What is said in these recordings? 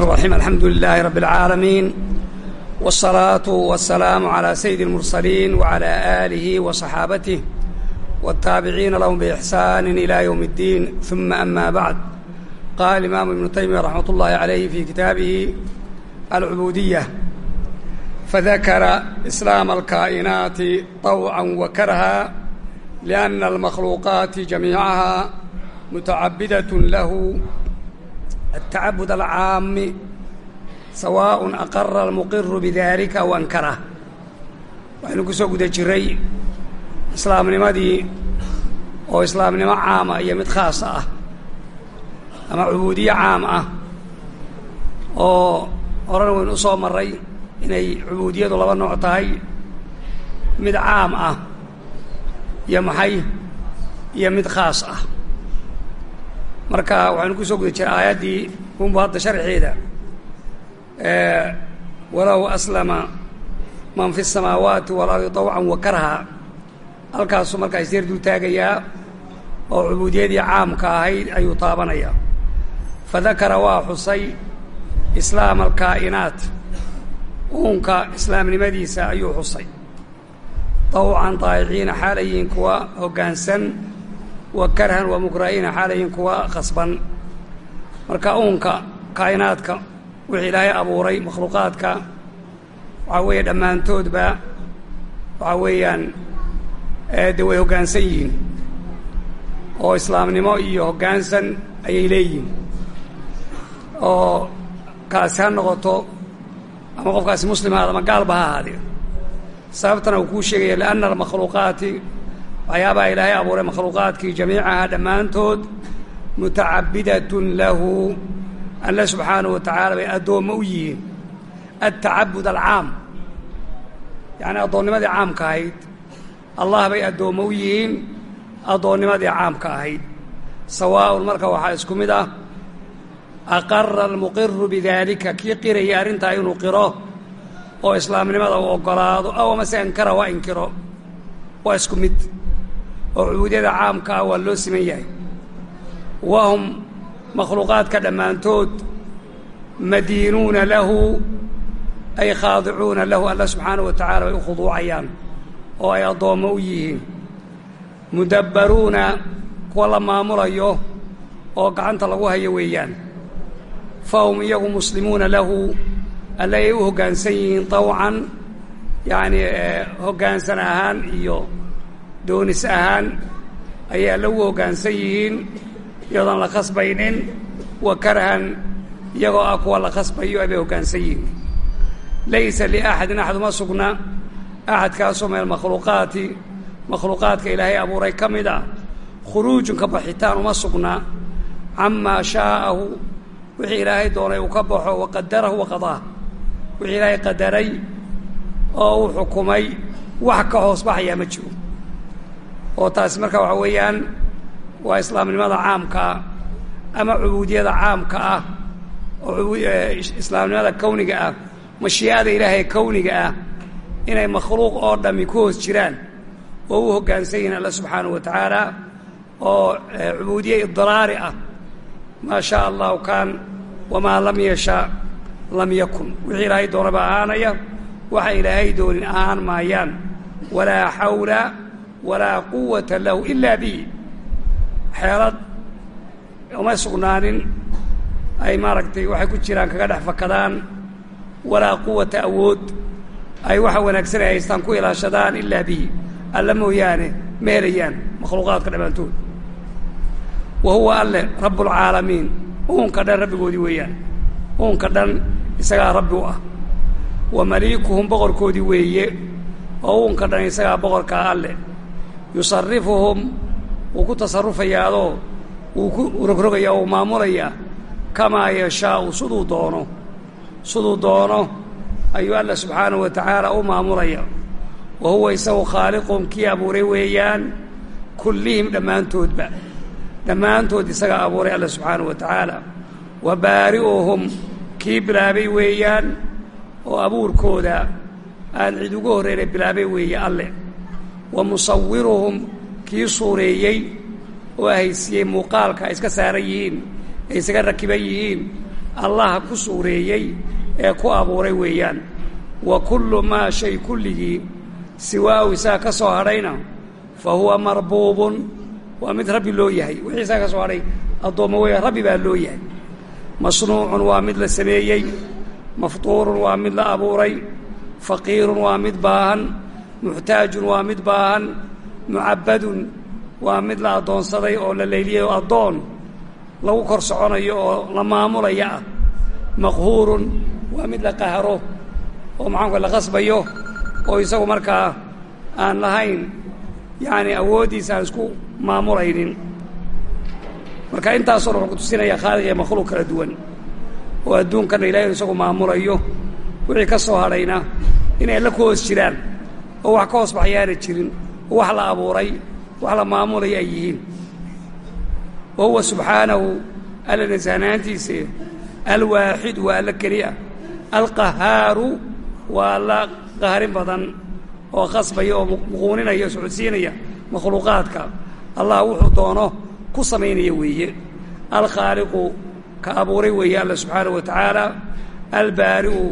الرحيم الحمد لله رب العالمين والصلاة والسلام على سيد المرسلين وعلى آله وصحابته والتابعين لهم بإحسان إلى يوم الدين ثم أما بعد قال الإمام ابن تيمية رحمة الله عليه في كتابه العبودية فذكر إسلام الكائنات طوعا وكرها لأن المخلوقات جميعها متعبدة له التعبد العام سواء أقر المقر بذلك أو أنكره waxaynu ku soo guda jiray islaamnimadii oo islaamnimo caama iyo mid khaasa ah ama cubuudiye caam ah oo horena waynu u soo maray inay cubuudiyadu laba nooc tahay mid caam ah iyo maxay iyo mid khaas ah marka waxaynu ku soo guda jiray aayaddii unbu hadda sharxeeda walow aslama man fi الsamaawaati walardi طawcan wa karha halkaasuu markaa isdeer dul taagayaa oo cubuudiyadii caamka ahayd ayuu taabanayaa fadakara waa xusay islaam alkaa'inaat uunka islaamnimadiisa ayuu xusay طawcan طaayiciina xaalayihin kuwa hoggaansan wa karhan wa mukrahiina xaalayihin kuwa khasban marka uunka kaa'inaadka wixii ilaahay abuuray makhluuqaadka waxaa weeye dhammaantoodba waxaa weeyaan de way hoggaansan yihiin. Oo islaamnimo iyo hoggaansan ayay leeyihiin. Oo kaasi ha noqoto ama qofkaasi muslimaad ama gaalba ha ahaadee. Sababtana uu kuu sheegaya lianna almakhluuqaati waxyaabaha ilaahay abuuray makhluuqaadkii jamiicaha dhammaantood mutacabidatun lahu. Alle subxaanahu wa tacaala bay addoommo u yihiin. Altacabud alcaam. Yacni addoonnimadii caamka ahayd allah bay addoommo u yihiin addoonnimadii caamka ahayd. Sawaa'un marka waxaa isku mid ah aqara almuqiru bidaalika kii qiraya arrintaa inuu qiro oo islaamnimada uu oggolaado aw amase ankara waa inkiro. Waa isku mid oo cubuudiyada caamka ah waa loo siman yahay. Wahum makhluuqaadka dhammaantood madiinuuna lahu ay khaadicuuna lahu alla subxaanahu wa tacala bay u khuduucayaan oo ay addoommo u yihiin. Mudabbaruuna kuwa la maamulayo oo gacanta lagu hayo weeyaan. Fahum iyagu muslimuuna lahu alle ay u hoggaansan yihiin tawcan yacni hoggaansan ahaan iyo doonis ahaan ayay alle u hoggaansan yihiin iyadoon la khasbaynin wa karhan iyagoo ah kuwa la khasbayo abay hoggaansan yihiin. Laysa liaxadin axad uma sugna axadkaasoo min almakhluuqaati makhluuqaadka ilaahay abuuray ka mid ah khuruujun ka baxitaan uma sugna camaa shaa'ahu wixii ilaahay doonay uu ka baxo wa qadarahu wa qadaah wixii ilaahay qadaray oo uu xukumay wax ka hoos baxayaa ma jiro oo taasi marka waxa weeyaan waa islaamnimada caamkaa ama cubuudiyada caamka ah oo islaamnimada kowniga ah mashii'ada ilaahay kowniga ah inay makhluuq oo dhammi ku hoos jiraan oo u hoggaansan yihiin alla subxaanahu wa tacaala oo cubuudiye idraari ah. Maa shaa allahu kaan wamaa lam yashaa lam yakun. Wixii ilaahay doonaba ahaanaya waxa ilaahay doonin ahaan maayaan. Walaa xawla walaa quwata lahu ilaa bihi. Xeelad uma sugnaanin. Ay maaragtay waxay ku jiraan kaga dhex fakadaan. Walaa quwata awood. Ay waxa wanaagsan ay haystaan ku ilaashadaan ilaa bihi. Alla mooyaane ma helayaan makhluuqaadka dhammaantood wa huwa alle rabbulcaalamiin uunka dhan rabbigoodii weeyaan. Uunka dhan isagaa rabbi u ah. Wa maliikuhum boqorkoodii weeye. Oo uunka dhan isagaa boqorkaa alle yusarifuhum wuu ku tasarufayaadoo wuu ku rogrogayaa uu maamulayaa kamaa yashaau siduu doono. Siduu doono ayuu alla subxaanahu wa tacaala u maamulaya. Wa huwa isagu khaaliqum kii abuuray weeyaan kullihim dhammaantoodba. Dhammaantood isagaa abuuray alla subxaanahu wa tacaala wa baari'uhum kii bilaabay weeyaan oo abuurkooda aan cid ugu horreynay bilaabay weeye alle wa musawiruhum kii suureeyey oo haysiiyey muuqaalka ay iska saaran yihiin ay isaga rakiban yihiin allaha ku suureeyey ee ku abuuray weeyaan. Wa kullu maa shay kulligii siwaahu isaga ka soo hadhayna fa huwa marbuubun. Waa mid rabbi loo yahay wixii isaga ka soo hadhay addoommo weya rabbi baa loo yahay. Masnuucun waa mid la sameeyey maftuurun waa mid la abuuray faqiirun waa mid baahan muxtaajun waa mid baahan mucabbadun waa mid la addoonsaday oo la leyliyay oo addoon lagu kor soconayo oo la maamulaya. Ah maqhuurun waa mid la qaharo oo maxaanku la qasbayo oo isagu markaa aan lahayn yacani awooddiisa aan isku maamulaynin marka intaasoo wuxuu kutusinaya khaaliq iyo makhluuq kala duwan oo adduunkanna ilahay isagu maamulayo. Wixii ka soo hadhayna inay alla ku hoos jiraan oo wax ka hoos baxyaana jirin oo wax la abuuray wax la maamulaya ay yihiin. Wa huwa subxaanahu alla nasahnaantiisa alwaaxid waa alla keli ah alqahaaru waa alla qaharin badan oo qasbaya oo muquuninaya o socodsiinaya makhluuqaadka. Allah wuxuu doono ku samaynaya weeye. Alkhaaliqu ka abuuray weeye alla subxaanahu wa tacaala albaari'u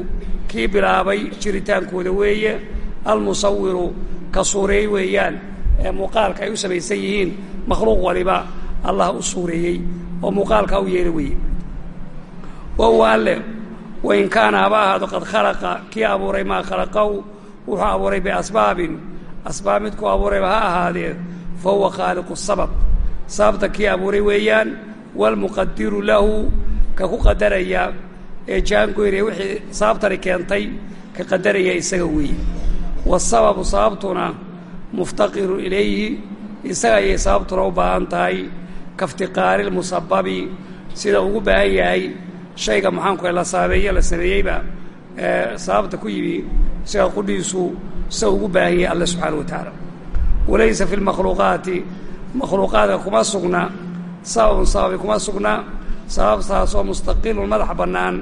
kii bilaabay jiritaankooda weeye almusawiru ka suureey weeyaan ee muuqaalka ay u samaysan yihiin makhluuq waliba allah u suureeyey oo muuqaalkaa u yeela weeye wa huwa alle wain kaana haba ahaado qad khalaqa kii abuuray maa khalaqahu wuxuu abuuray biasbaabin asbaab midkuu abuurayba ha ahaadee fa huwa khaaliqu sabab. Sababta kii abuuray weeyaan waalmuqadiru lahu ka ku qadaraya ee jaangoynaya wixii sababtani keentay ka qadaraya isaga weeye waasababu sababtuna muftaqirun ilayhi isaga ayay sababtuna u baahan tahay kaiftiqaari lmusababi sida ugu baahan yahay. Shayga maxaanku la saabeeye la sameeyeyba ee sababta ku yimi isaga qudhiisu sida ugu baahan yahay alle subxaana wa tacaala walaysa fi lmakhluuqaati makhluuqaadka kuma sugna sababun sababi kuma sugna sababtaasoo mustaqilun madax bannaan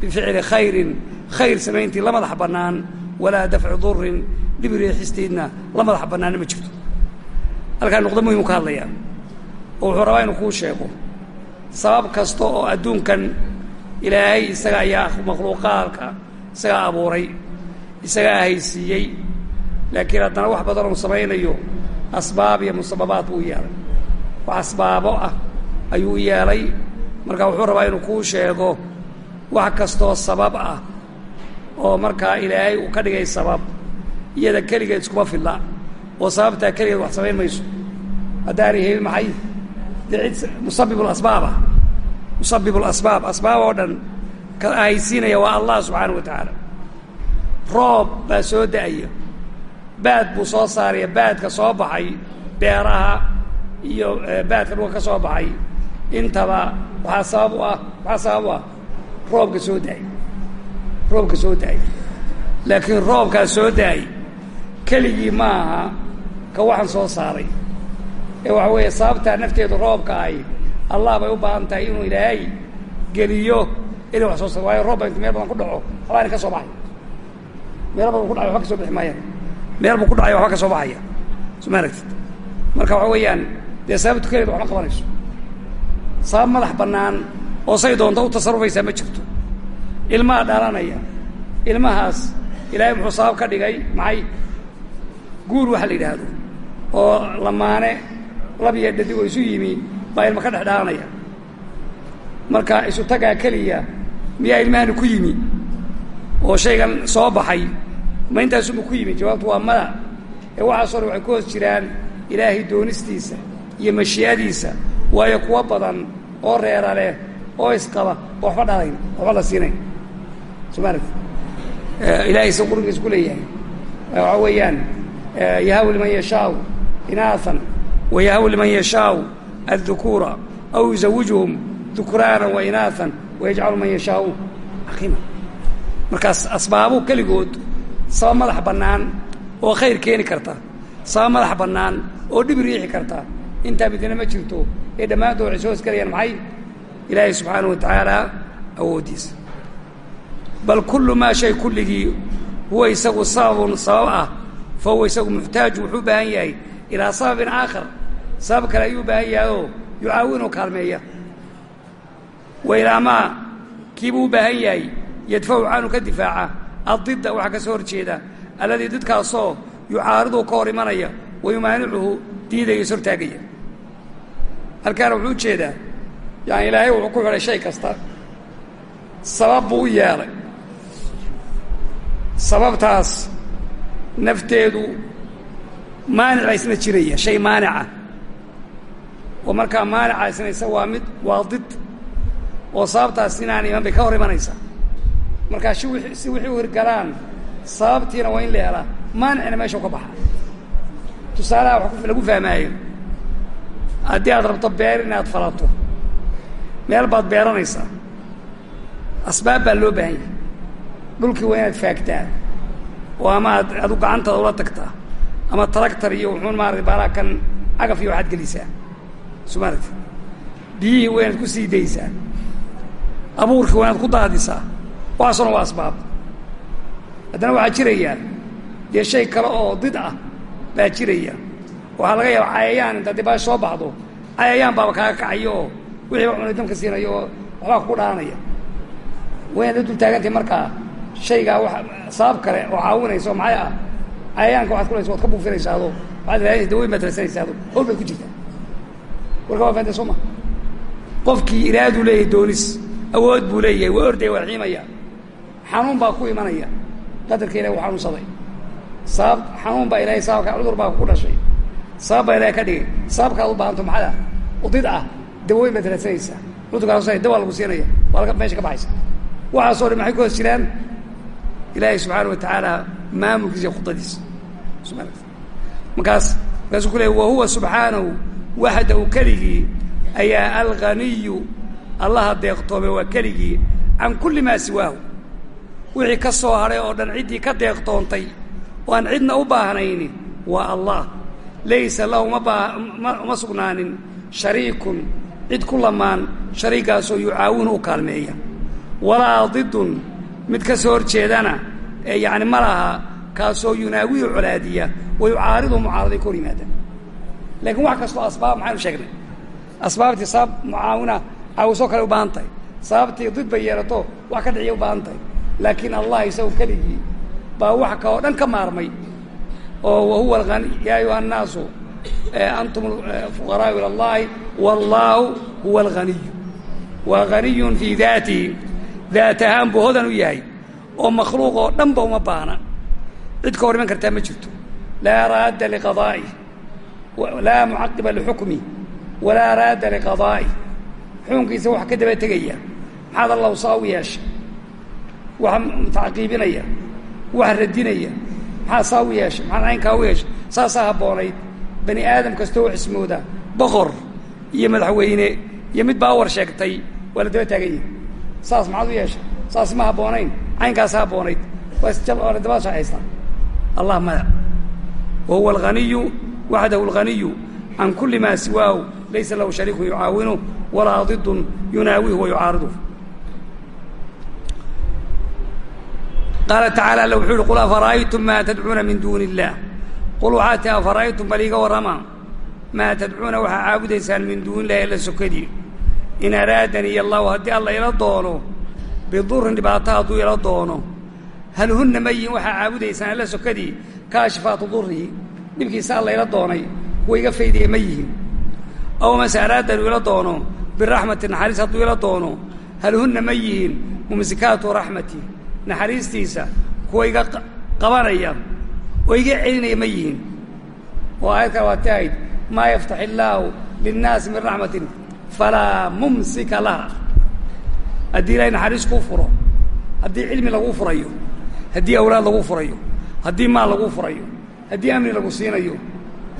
bificli khayrin khayr samayntii la madax bannaan walaa dafci durin dhib riixistiidna la madax bannaanna ma jirto. Halkaa nuqdo muhimu ka hadlaya oo wuxuu rabaa inuu kuu sheego sabab kasta oo adduunkan ilaahay isaga ayaa makhluuqaadka isagaa abuuray isagaa haysiiyey laakiin haddana wax badan uu samaynayo asbaab iyo musababaad buu yeelay wax asbaabo ah ayuu yeelay marka wuxuu rabaa inuu kuu sheego wax kastoo sabab ah oo markaa ilaahay uu ka dhigay sabab iyada keligeed iskuma filla oo sababtaa keligeed wax samayn mayso. Haddaanay helin maxay? Dee cid musabib lasbaab ah musabib lasbaab asbaab oo dhan ka ahaysiinaya waa allah subxaana wa tacaala roob baa soo da'aya. Baad buu soo saaraya. Baadka soo baxay beeraha iyo baadka dhulka ka soo baxay intaba waxaa sabab u ah waxaa sabab u ah roobka soo da'ay roobka soo da'ay laakiin roobkaa soo da'ay keligii ma aha ka waxaan soo saaray. Ee waxa weeye sababtaa nafteedu roobka ahi allah bay u baahan tahay inuu ilaahay geliyo inay wax soo saaro. Waayo roob ba intu meel badan ku dhaco habaani ka soo baxay. Meelo badan ku dhacay waxba ka soo bixi maayaan meel buu ku dhacay waxba ka soo baxaya. Soo ma aragtid? Marka waxa weeyaan dee sababtu keligeed wax ma qabanayso. Sabab madax bannaan oo say doonto u tasarufaysaa ma jirto ilmaha dhalanaya. Ilmahaas ilaahay muxuu sabab ka dhigay? Maxay? Guur waxa la yidhaahdo. Oo lamaane lab iyo dhadig oo isu yimi baa ilma ka dhex dhalanaya. Marka isu tagaa keliya miyaa ilmahani ku yimi? Oo shaygan soo baxay ma intaasuma ku yimi? Jawaabtu waa mada ee waxaasoo dhan waxay ku hoos jiraan ilaahay doonistiisa iyo mashii'adiisa. Waayo kuwo badan oo reera leh oo isqaba oo waxba dhalayn waxba la siinayn sa qurigiis ku leeyahay. Waxaa weeyaan yahaw liman yashaau inaaan wa yahaw liman yashaau addukuura aw yuzawijuhum dukraana wa inaaan wayajcalu man yashaau caqiima markaas asbaabu keligood sabab madax bannaan oo khayr keeni karta sabab madax bannaan oo dhib riixi karta. Intaa midna ma jirto ee dhammaantood waxay soo hosgelayaan maxay? Ilaahay subxaanahu wa tacaala awooddiisa bal kullu maa shay kulligii huwa isagu sababun sabab ah fa huwa isagu muxtaaju wuxuu baahan yahay ilaa sababin aakhar sabab kale ayuu u baahan yahay oo yucaawinu kaalmeeya wa ilaa maa kiibuu baahan yahay yadfacu canhu ka difaaca addidda waxaa ka soo hor jeeda alladii didkaasoo yucaariduu ka hor imanaya wa yumaanicuhu diidaya is hortaagaya halkaana wuxuu u yani ilaahay wuxuu ku xidhay shay kasta sabab buu u yeelay sababtaas nafteedu maanica isna jiraya shay maanica. Oo markaa maanica isnaysa waa mid waa did oo sababtaas inaan iman bay ka hor imanaysaa. Markaa si wii si wixii u hirgalaan sababtiina waa in la helaa maanicina meesha ka baxa tusaalaha wax lagu fahmaayo haddii aad rabto beer inaad falato meel baad beeranaysaa asbaab baa loo baahan yahay dhulkii waa inaad faagtaa oo ama aad adu gacantaada ula tagtaa ama taractor iyo wuxuun maarata baalaa kan cagaf iyo waxaad gelisaa. Sumaaragti biyihii waa inaad ku sii daysaa. Abuurkii waa inaad ku daadisaa. Dhan waa asbaab. Haddana waxaa jirayaa dee shay kale oo did ah baa jiraya. Waxaa laga yaaba cayayaan inta dee baash soo baxdo cayayaan baaba kaaga kacayo oo wixiiba cunay damka siinayo oo waxbaa kugu dhaanaya waa inaad la dul taagantay markaa shaygaa wa sabab kale oo caawinaysa oo maxay ah cayayaanka waxaad kulaysa waad ka buufinaysa ado waxaad raadinaysa dawayn baad raadsanaysa ado baad ku jirtaa. Warka waa fahamtay soo ma. Qofkii iraaduu leeyahay doonis awood buu leeyahay waa ordaya waa xiimaya. Xanuun baa ku imanaya. Qadarka ilahi u xanuunsaday. Sabab xanuun baa ilahay sababka cudur baa ku dhashay. Sabab baa ilahay ka dhigay. Sababkaad u baahanto maxada udid ah dawooyin baad raadsanaysaa. Cudurkaas dawa lagu siinaya. Waa meesha ka baxaysa. Waxaasoo dhan maxay ku hoos jiraan ilaahay subxaana wa tacaala maamulkiisa khudadiisa markaas markaasuu ku leey wa huwa subxaanahu waxdahu keligii ayaa alghaniyu allaha deeqtoomay waa keligii can kulli maa siwaahu wixii ka soo hadhay oo dhan ciddii ka deeqtoontay oo aan cidna u baahnayni waa allah laysa lahu ma baa uma sugnaanin shariikun cid ku lamaan shariigaasoo yucaawinu u kaalmeeya walaa didun mid ka soo hor jeedana ee yacni ma laha kaasoo yunaawiyu colaadiya wa yucaaridu mucaaraday ka hor yimaada laakiin wax kastoo asbaab maxaynu sheegnay? Asbaabtii sabab mucaawina caawisoo kale u baahan tahay. Sababtii did bay yeelato wax ka dhiciya u baahan tahay. Laakiin allah isagu keligii baa wax ka oo dhan ka maarmay oo wahuwa yaa ayuha annaasu antum fuqaraau ila allahi wallaahu huwa alghaniyu. Waa haniyun fii daatihi daat ahaan buu hodan u yahay oo makhluuq oo dhan ba uma baahna. Cid ka hor iman kartaa ma jirto. Laa raadda liqadaa'ih laa mucaqiba lixukmi walaa raadda liqadaa'ih xukunkiisa wax ka daba tegaya. Maxaad allahu saa u yeeshay wax mutacqiibinaya. Wax radinaya. Maxaad saa u yeeshay maxaad caynkaa u yeeshay saasaa habboonayd bani aadam kastoo wax ismooda boqor iyo madaxweyne iyo mid baawar sheegtay waa la daba taagan yahi saas maxaad u yeeshay saas ma habboonayn caynkaasa habboonayd. Waa isjab waa la daba shacaystaa allah mada wa huwa alghaniyu waxdahu alghaniyu can kulli maa siwaahu laysa lahu shariikun yucaawinu walaa didun yunaawihu wa yucaariduh qaala tacala alla wuxuu uhi qul afara'aytum maa tadcuuna min duuni illaah qul waxaa tii afara'aytum bal iiga warrama? Maa tadcuuna waxaa caabudaysaan min duuni illahi alla sokadii in araadanii allahu haddii alla ila doono bidurin dhibaato hadduu ila doono hal hunna ma yihiin waxaa caabudaysaan alla sokadii kaashifaatu durihi dhibkiisa alla ila doonay kuwa iga faydaya ma yihiin aw mase araadanu ila doono biraxmati naxariis hadduu ila doono hal hunna ma yihiin mumsikaatu raxmati naxariistiisa kuwa iga qabanaya oo iga celinaya ma yihiin oo aayadkaa waa ti ahayd maa yaftax illaahu linnaasi min raxmatin falaa mumsika laha haddii ilaahay naxariis kuu furo haddii cilmi laguu furayo haddii awlaad laguu furayo haddii maal laguu furayo haddii amni lagu siinayo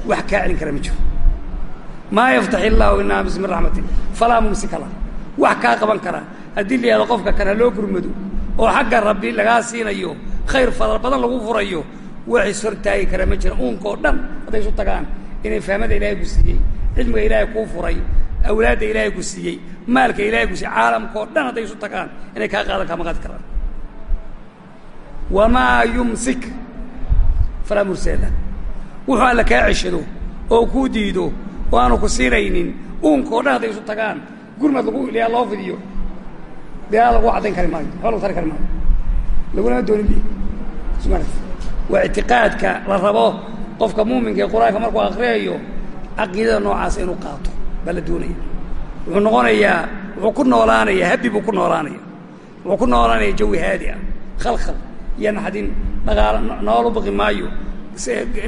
wax kaa celin kara ma jiro maa yaftax illaahu linnaasi min raxmatin falaa mumsika laha wax kaa qaban kara haddii la yihahdo qofka kana loo gurmado oo xagga rabbi lagaa siinayo khayr fadal badan lagu furayo wax is hortaagi kara ma jira uunka dhan hadday isu tagaan inay fahmada ilaahay ku siiyey cilmiga ilaahay kuu furay awlaadda ilaahay ku siiyey maalka ilahay ku siiyey caalamka dhan hadday isu tagaan inay kaa qaadan kaama qaadi karaan. Wamaa yumsik falaa mursala. Wuxuu alla kaa ceshado oo kuu diido oo aanu ku siinaynin uunka dhan hadday isu tagaan gurmad lagu ilaa loo fidiyo dilaa lagu caddayn kari maayo waxba lagu tari kari maayo. Lagunama doonin bi waa ictiqaadka la rabo qofka muuminka ee qur'aanka markuu akriyayo caqiidada noocaasa inuu qaato baa la doonaya. Wuxuu noqonayaa wuxuu ku noolaanaya habi buu ku noolaanaya. Wuxuu ku noolaanaya jawi haadi ah khalkhal. Iyo naxdin dhaqaalo nolol u baqi maayo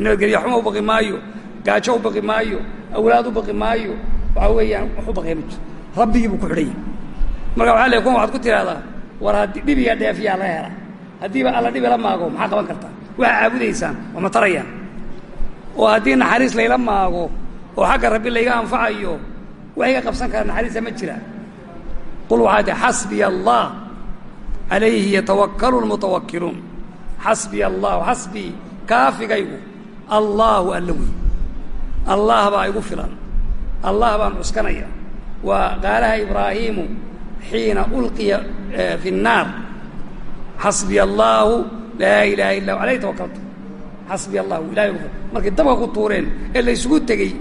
nabadgelya xumo u baqi maayo gaajo u baqi maayo awlaad u baqi maayo waxaa weeyaan wax u baqaya ma jiro rabbigii buu ku xidhan marka waxa le kuwan waxaad ku tidhahdaa war haddii dhibiga dheefiyaa laga hela. Haddiiba alla dhibi la maago maxaa qaban kartaa? Waxaa caabudaysaan ma tarayaan. Oo haddii naxariis layla maago oo xagga rabbi layga anfacayo wax iga qabsan kara naxariista ma jiraan qul waxaa tii xasbiya allah calayhi yatawakkalu lmutawakkiluun xasbiya allahu xasbii kaafigaygu allaahu alla wey. Allah baa igu filan. Allah baan cuskanaya waa qaalaha ibraahiimu xiina ulqiya fi الnaar xasbiya allaahu laa ilaaha illa hu alayh tawakaltu allahu ilahay markay dabka ku tuureen ee la ysugu tegey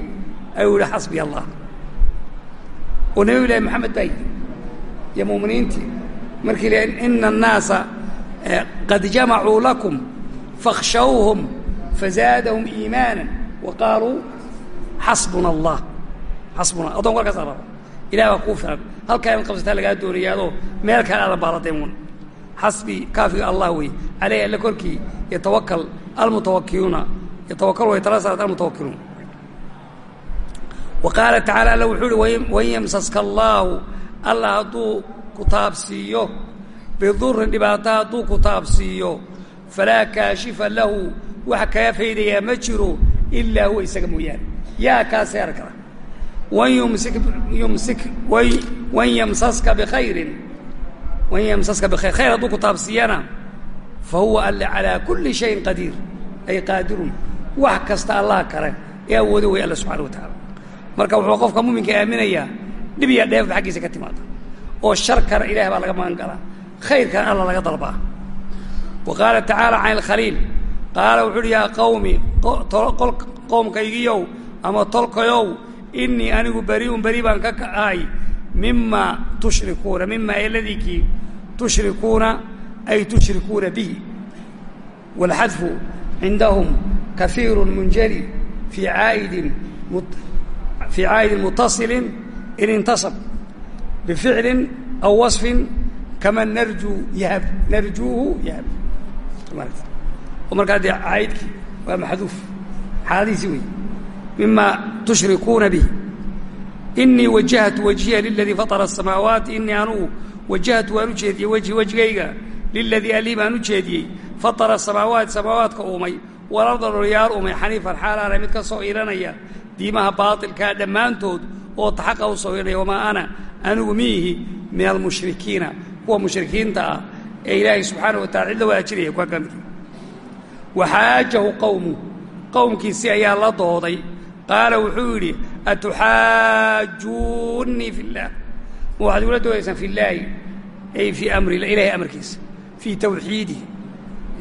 ayuu yihi xasbiya allah. Oo nabigu ilahi maxamed baa yidhi iyo muuminiintii markii la ina الnaasa qad jamacuu lakum fakhshawhum fazaadahum iimaana wa qaaluu xasbuna allah. Xasbuna addoonku halkaasaa raba ilah baa kuu filan. Halkaa inaad qabsataa lagaa doonaya adoo meel kale aadan baaladeemun xasbi kaafiga allah wey caleyh alle korkii yatawakal almutawakiluuna yatawakal way tala saarata almutawakiluun wa qaala tacaala alla wuxuu uhi wain yamsaska allaahu allah hadduu ku taabsiiyo bidurin dhibaato hadduu ku taabsiiyo falaa kaashifa lahu wax kaga faydayaa ma jiro ilaa huwa isaga mooyaane. Yaa kaa seeri kara. Wan yamsaska bikhayrin wan yamsaska bikhayr khayr hadduu ku taabsiiyana fa huwa alle calaa kulli shayin qadiir ay qaadirun. Wax kasta allah kale ee awoodo alla tacaala marka wuxuu qofka muminka aaminayaa dhib iyo dheefba xaggiisa ka timaada oo sharkana ilaah baa laga magan galaa. Khayrkana alla laga dalbaa. Wa tacaala can alkhaliil qaala wuxu uhi yaa qawmi qowmkaygiyow ama tolkayow innii anigu bari'un beri baan ka ahay mima tushrikuuna mima eladikii tushrikuuna ay tushrikuuna bihi. Wاlxadfu cindahum kahiiru munjali fii caa'idin fii caa'idin mutaصilin in intasab bificlin aw waصfin kaman narjuu yahab narjuuhu yahab oo markaa dee caa'idkii waa maxduuf xaaladiisi wey mima tushrikuuna bihi inii wajahtu wajhiya liladii faطara الsamaawaati inii anugu wajahtu waan u jeediyey wejhi wejgayga liladii alii baan u jeediyey faطara الsamaawaati samaawaadka uumay walarda dhulyaal uumay xaniifan xaalaana mid ka soo iilanaya diimaha baailkaa dhammaantood oo taxaqa u sawiraya wamaa ana anigu miihi min almushrikiina kuwa mushrikiinta ah ee ilaahay subxaana wa tacala cidla waajiraya kuwa ka mid ah. waxaajahu qowmu qowmkiisii ayaa la dooday. Qaala wuxuu yidhi atuxaajuunnii fi illaah ma waxaad igula doodaysaan fi illaahi ay fii amrila ilaahay amarkiisa fii tawxiidihi.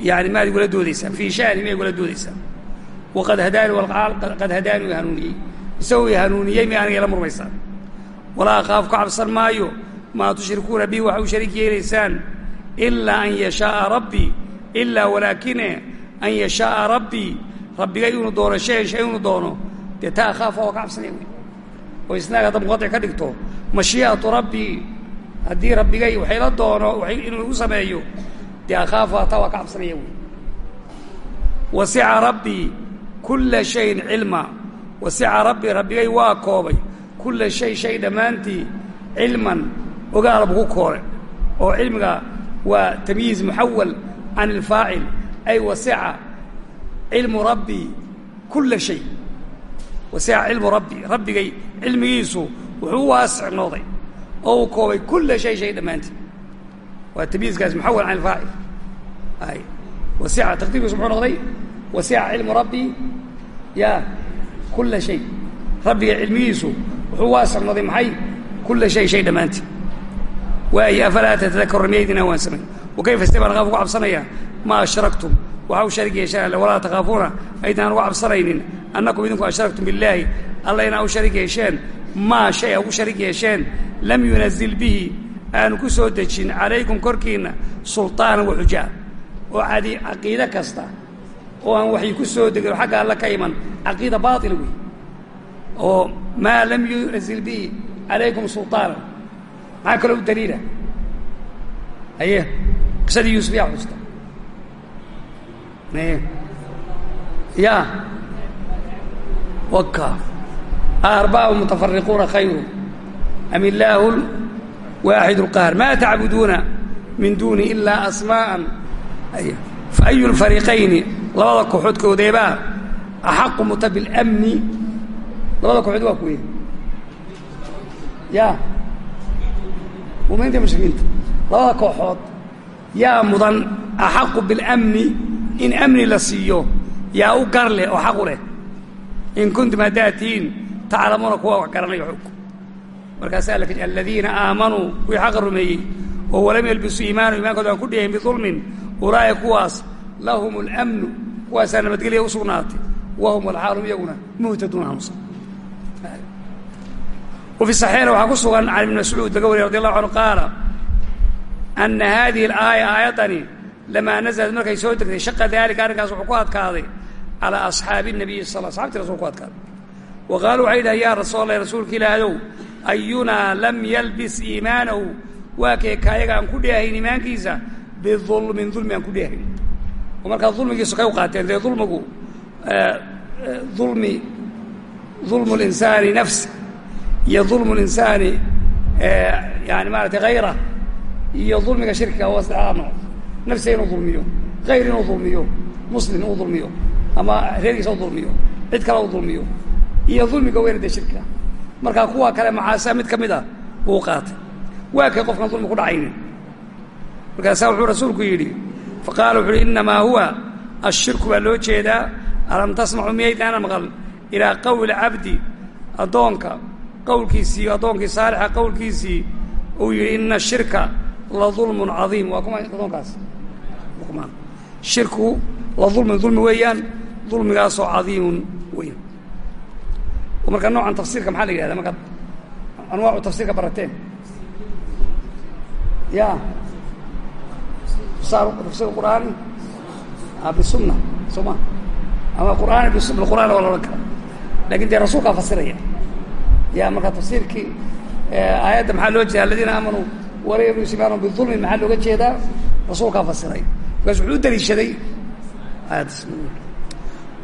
Yani maad igula doodaysaan fii sha'ni maad igula doodaysaan waqad hadaani qad hadaani i hanuuniyey isagoo i hanuuniyey may aniga ila murmaysaan walaa akhaaf ka cabsan maayo maa tushrikuuna bihi waxa u shariik yeelaysaan ilaa an yashaaa rabbii ilaa walaakine an yashaaa rabbii rabbigay inuu doono shayan shay inuu doono dee taa akhaafa oo ka cabsanaya wey oo isnaaga hadda muqaطic ka dhigto mashii'atu rabbii haddii rabbigay waxay la doono inuu kulla shayin cilma wasica rabbii rabbigay waa koobay. kulla shay shay dhammaantii cilman ogaal buu ku koore. oo cilmiga waa tamyiiz muxawal can ilfaacil ay wasica cilmu rabbii kulla shay wasica cilmu rabbii rabbigay cilmigiisu wuxuu u waasic nooday oo uu koobay kulla shay shay dhammaantii waa tamyiizkaas muxawal can ilfaacil wasica taqdiirkiisu muxuu noqday wasica cilmu rabbii ya kulla shay rabbiga cilmigiisu wuxuu waasic nooday maxay kulla shay shay dhammaantii waayo afalaa tatadakaru miyaydinaan waansamay wakayfa sidee baan qaaf ugu cabsanaya ma ashraktum waxa u sharig yeeshaan alle walaa takhaafuuna aydaan uga cabsanaynin annakum idinku ashraktum billaahi alla inaa u sharig yeesheen maa shay a ugu sharig yeesheen lam yunazil bihi aanu ku soo dejin calaykum korkiinna sulطaanan wa xujaa oo adi caqiide kasta oo aan waxay ku soo degin oo xagga alla ka iman caqiida baaطila wey oo maa lam yunazil bihi calaykum sulطaanan maxaa kaloo u daliila aye qisadii yuusuf yaa xusta ya waka arbaabu mutafariquuna khayru am illaahu waaxid اlqahr ma tacbuduuna min duni ilaa asmaءa faayu lfariiqayni labada kooxood koodeebaa axaqu muta biاlamni labada kooxood waa kuwe ya muuminiinta muslimiinta labada kooxood yaa mudan axaqu biاlamni in amni la siiyo yaa u gar oo xaq u leh. In kuntum haddaad tihiin kuwa wax garanayo xog markaasaa la aladiina aamanuu kuwii xaqa rumeeyey oo walam yalbisuu iimaanu iimankooda aan ku dhihayn bidulmin ulaa'ika kuwaas lahum اlamnu kuwaasaa nabadgelya u sugnaatay wahum alxaalum iyaguna muhtaduun hanuusan وفي صحيiن waxaa ku sugan can iبن mascuud laga wariya radi الlahu canhu qaala أna hadihi الآية aayadani lamaa naزلت markay soo degtay shaqa dalika arrinkaas wuxuu ku adkaaday calىa أصxaabi النabiyi sal asxabti rasul ku adkaaday wa qaaluu waxay yidhaha ya rasuul allah rasuulka ilaahayow ayunaa lam yalbis iimaanahu waa kee kaayaga aan ku dheehayn iimaankiisa bidulmin dulmi aan ku dheehayn oo markaa dulmigiisu kay u qaateen dee dulmigu ulmi ulmu اlinsaani nafsi iyo ulmu linsaani yani maarata hayra iyo dulmiga shirkiga waa saddeaa nooc nafsiga inuu dulmiyo hayr inuu dulmiyo muslim inuu dulmiyo ama reerkiisa u dulmiyo cid kale u dulmiyo iyo dulmiga weyna dee shirkiga. Markaa kuwa kale macaasiha mid ka mid a buu qaatay. Waa kay qofkaan dulmi ku dhacaynin? Markaasaa wuxuu rasuulku yidhi faqaala wuxu uhi innamaa huwa ashirku baa loo jeedaa alam tasmacu miyaydana maqal ilaa qawli cabdi addoonka qawlkiisii addoonkii saalixa qawlkiisii uu yidhi ina shirka la dulmun cadiim waa kuma addoonkaas kuma shirku la dulmun dulmi weeyaan dulmigaasoo cadiimun weyn marka noocan tafsiirka maxaa la yidhahda markaad anwaacu tafsiirka barateen ya tafsir qur'aani bisunna soo ma ama qur'aani bilqur'aan waa la odhan kara laakiin dee rasuulkaa fasiraya ya marka tafsiirkii aayadda maxaa loo jeeda aladiina aamanuu wala yablusu imaanahum bidulmin maxaa looga jeedaa rasuulkaa fasiray markaas wuxuu u daliishaday aayaddaas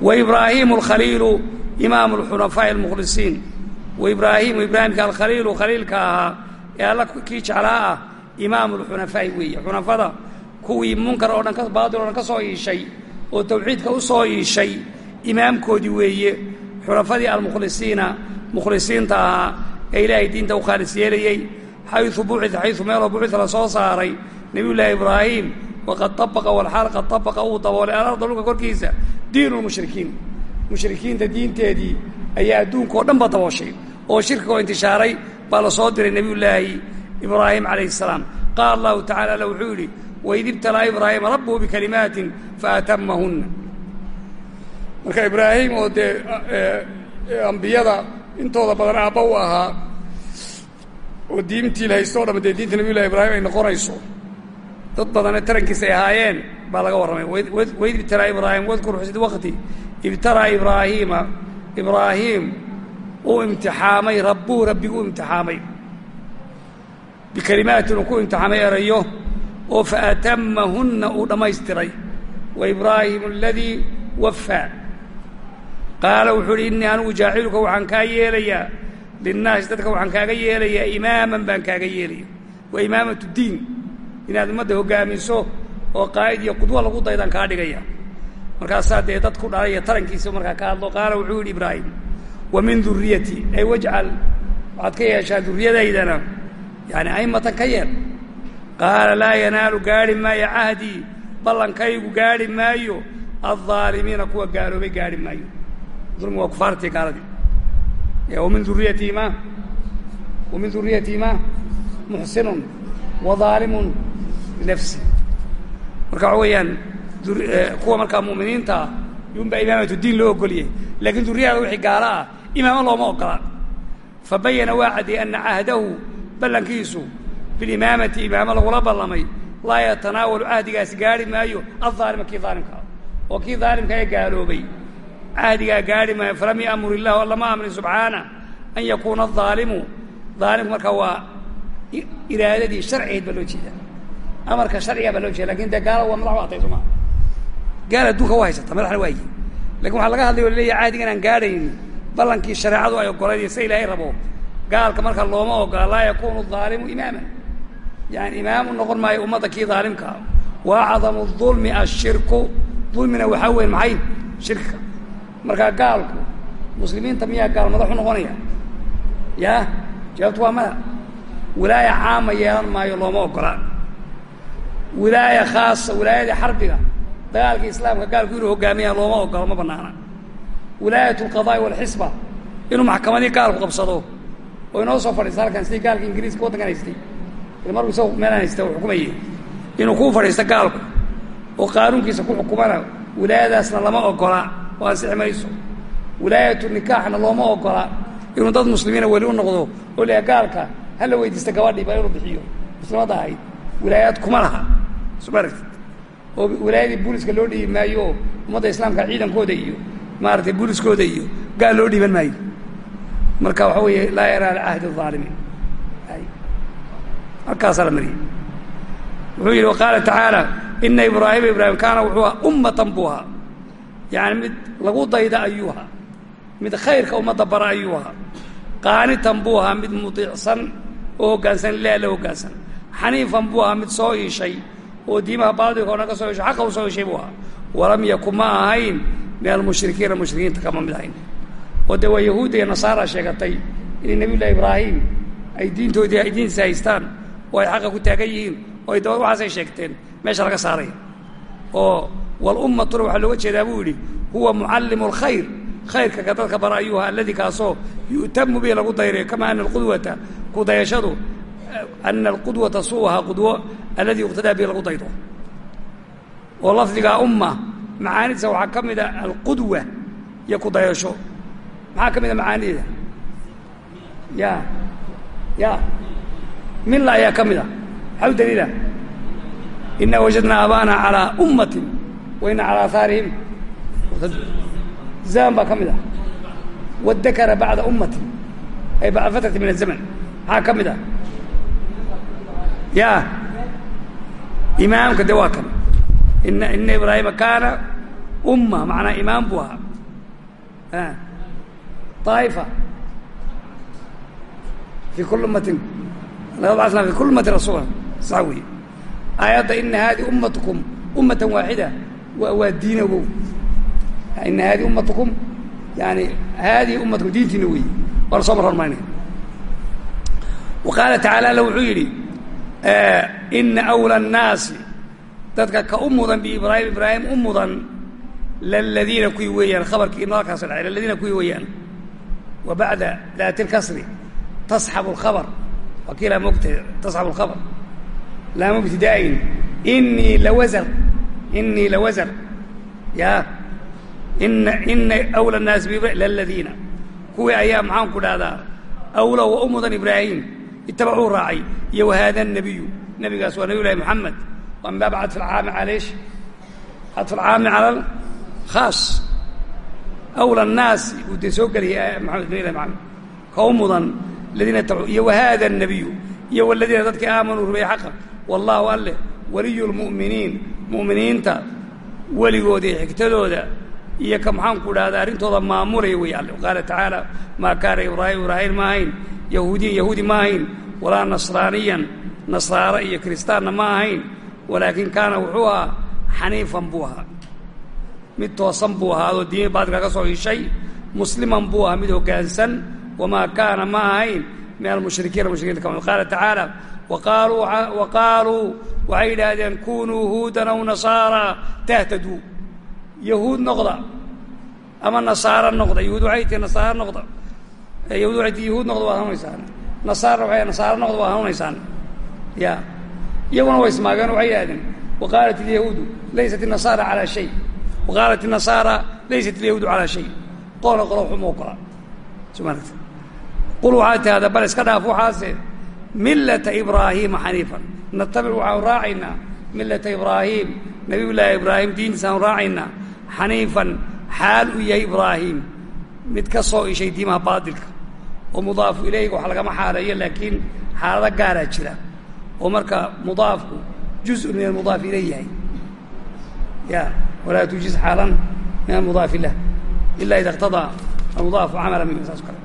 wa ibraahimu alkhaliilu imaamu alxunafaa'i almukhlisiin wa ibraahimu ibraahimka alkhaliilu khaliilka ahaa ee alla kii jeclaa ah imaamu alxunafaa'i weeye xunafada kuwii munkar oo dhan ka baatil o dhan ka soo iishay oo tawxiidka u soo iishay imaamkoodii weeye xunafadii almukhlisiina mukhlisiinta ahaa ee ilaahay diinta u khaalis yeelayey xayu bucia xayu meeloo bucia la soo saaray nebiy llaahi ibraahim waqad abaqa walxaal qad abaqa uu daboolay alarda dhulka korkiisa diinu lmushrikiin mushrikiinta diinteedii ayaa adduunka oo dhan ba dabooshay oo shirkiga oo intishaaray baa la soo diray nebiy llaahi ibraahim calayhi salaam. Qaala allahu tacala alla wuxuu yidhi waid ibtalaa ibraahima rabbuhu bikalimaatin faatamahunna. Marka ibraahim oo dee ambiyada intooda badan aabba u ahaa oo diintii haysto o dham dee diinta nabiy llahi ibraahim ay noqonayso dad badane tarankiisa ay ahaayeen baa laga warramay waid ibtalaa ibraahim wadkur xusid waqti ibtalaa ibraahiima ibraahim uu imtixaamay rabbuhu rabbiguu imtixaamay bikalimaatin uu ku imtixaamay oo faatamahunna uu dhammaystiray. Wa ibraahimu aladii wafaa qaala wuxuu uhi innii anigu jaaciluka waxaan kaa yeelayaa. Linnaasi dadka waxaan kaaga yeelayaa imaaman baan kaaga yeelaya waa imaamatu diin. Inaad ummadda hoggaamiso oo qaa'id iyo qudwo lagu daydaan kaa dhigaya markaasaa dee dad dhalay iyo tarankiisa markaa ka hadlo qaala wuxuu yidhi ibraahim wa min durriyatii ay wajcal waxaad ka yeeshaa durriyadaydana yani aimatan ka yeel qaala laa yanaalu gaadhi maayo cahdii ballankaygu gaadhi maayo aldaalimiina kuwa gaaloobay gaadhi maayo. Dulmi waa kufaartii gaaladii wamin duriyatihi ma? Wamin duriyatihi ma? Muxsinun wa daalimun linafsi marka waxa weeyaan kuwa markaa mu'miniintaa yunbaa imaamatu diin loo ogoliyay laakiin duriyada wixii gaalo ah imaamo looma ogola fabayana waa caddiyey ana cahdahu ballankiisu bilimaamati imaamo lagula ballamay laa yatanaawalu cahdigaasi gaadhi maayo aaalima kii aalimkaa oo kii aalimka ee gaaloobay. Cahdigaa gaadhi maayo falam yamur illahu allama amrin subxaana an yakuuna aalimu aalimku markaa waa iraadadii sharcigeed baa loo jeeda amarka sharcigaa baa loo jeeda laakiin dee gaala waa madax u atay sooma gaal adduunka waa haysata madaxna waayi laakiin waxaa laga hadlay o la leeyahay cahdiga inaan gaadhaynin ballankii shareecadu ay ogolayd sida ilaahay rabo gaalka marka looma ogola laa yakunu aalimu imaaman yani imaamu noqon maayo ummadda kii aalimkaa wa acdamu ulmi ashirku dulmina waxaa weyn maxay shirka markaa gaalku muslimiinta miyaa gaal madaxu noqonaya ya jawaabtu waa mada wilaaya caama yeelan maayo looma ogola wilaaya khaasa wilaayadii xarbiga dagaalka islaamka gaalku inuu hogaamiyaa looma ogolo ma banaana wilaayat alqadaa'i walxisba inuu maxkamadii gaalku qabsado oo inoo soo fadhiista halkan sidii gaalka ingiriiska waddankan haystay markuu isaga meelaan haysta u xukumayay inuu ku fadhiisto gaalku. Oo qaanuunkiisa ku xukumana wilaayadaasna lama ogola oo ansixi wilaayatu nikaaxna looma ogola. Inuu dad muslimiina weli u noqdo oo leha gaalka hala weydiista gabadhii baa inuu bixiyo. Muslimadda ahayd. Wilaayaad kuma laha. Suma aragtid oo wilaayadii booliska loo dhiibi maayo ummadda islaamka ciidankooda iyo maaragtay booliskooda iyo gaal loo dhiiban maayo. Marka waxa weeye laa yaraa cahdi aalimiin halkaasaa la mariyey wuxuu yidhi waqaala tacaala ina ibraahima ibraahim kaana wuxuu ahaa ummatan buu ahaa. Yani mid lagu dayda ayuu ahaa. Mid khayrka ummadda bara ayuu ahaa. Qaanitan buu ahaa mid mutiicsan oo hoggaansan ilah la hoggaansan xaniifan buu ahaa mid soo iishay oo diimaha baadilka o dhan ka soo iishay xaqa u soo iishay buu ahaa. Walam yakun ma ahayn min almushrikiina mushrikiinta kama mid ahayn. Oo dee waa yahuudda iyo nasaara sheegatay inay nebiy llahi ibraahim ay diintoodii ay diintiisa haystaan oo ay xaqa ku taagan yihiin oo ay dabad waxaasay sheegteen meesha laga saaray. Oo walummatuna waxaa looga jeedaa buu yidhi huwa mucallimu alkhayr khayrka ka dadka bara ayuha alladii kaasoo yu'tamu bihi lagu dayrayo kama ana alqudwata ku dayashadu ana alqudwata suuha qudwo alladii yuqtadaa bihi lagu daydo. Oo lafdigaa umma macaanidiisa waxaa ka mid a alqudwa iyo ku dayasho maxaa ka mid a macaanideeda ya ya milla ayaa ka mid a maxaa u daliila ina wajadnaa abaana calىa ummatin wa ina calىa ahaarihim zaman baa ka mid ah wadakara bacda ummatin ay bacda fatrati min azaman maxaa ka mid ah ya imaamka de waa kan ina ina ibraahima kaana umma macnaa imaam buu ahaa طaa'ifa fi kuli ummatin bacasnaa fi kuli ummatin rasuula sax weeye aayadda ina haadi ummatukum ummatan waaxida wa waa diinogow ina haadi ummatukum yani haadihi ummatukum diintiina weeye waa la soo mar hormarinaya wa qaala tacaala alla wuxuu yidhi ina awla annaasi dadka ka u mudan biibraahim ibraahim u mudan laladiina kuwii weeyaan khabarkii dhacay laladiina kuwii weeyaan wa bacda daati lkasri tasxabu alkhabar waa kii laa mogta tasxabu alkhabar laama ibtidaa'in inii lawasar inii lawasar ya ina ina awla biibra laladiina kuwii ayaa maxaan ku dhahdaa awla wa u mudan ibraahim itabacuu raacay iyo wahaada nabiyu nabigaas waa nabiy llahi moxamed waa min baab cadfi alcaami cala ish cadfi alcaami cala alkhaas awla annaasi uu dee soo geliyay maxamed nabiy llahi moxamed ka u mudan ladiina iyo wahaada nabiyu iyo waladiina dadkii aamanuu rumeeyey xaqa wallaahu alleh waliyu lmu'miniin mu'miniinta weligooda iyo xigtadooda iyo ka maxaan ku dhahda arrintooda maamulaya wey alle qaala tacaala maa kaana ibraahim ibraahim ma ahayn yahuudiyan yahuudi ma ahayn walaa nasraaniyan nasraaro iyo kiristaanna ma ahayn walaakin kaana wuxuu ahaa xaniifan buu ahaa mid toosan buu ahaa adoo diimi baadilka ka soo hishay musliman buu ahaa mid hoggaansan wamaa kaana ma ahayn min almushrikiina mushrikiinta ka qaala tacaala wa qaaluu waxay yidhaahdeen kunuu huudan aw nasaara tahtaduu yahuud noqda ama nasaaro noqda yahuud waxay tihi nasaaro noqda yahuud waxay tii yahuud noqda waad hanuunaysaan nasaarna waxay nasaaro noqda waad hanuunaysaan ya iyaguna way ismaageen waxay yidhahdeen waqaalat ilyahuudu laysat inasaara calaa shay waqaalat inasaara laysat ilyahuudu calaa shay qola qolo waxuma ogola soo maaragta qul waxaad tidhahdaa bal iska dhaaf waxaase millata ibraahiima xaniifan natabic waxaanu raacaynaa millata ibraahiim nabiy llaahi ibraahim diintiisaanu raacaynaa xaniifan xaal u yahay ibraahim mid ka soo ishay diimaha baadilka oo mudaafu ilayga wax lagama xaaleeyo laakiin xaalado gaaraa jira oo marka mudaafku juzun min almudaaf ilay yahay ya walaa tujiz xaalan min almudaaf lah ila ida اqtadaa almudaafu camala minhu saas kale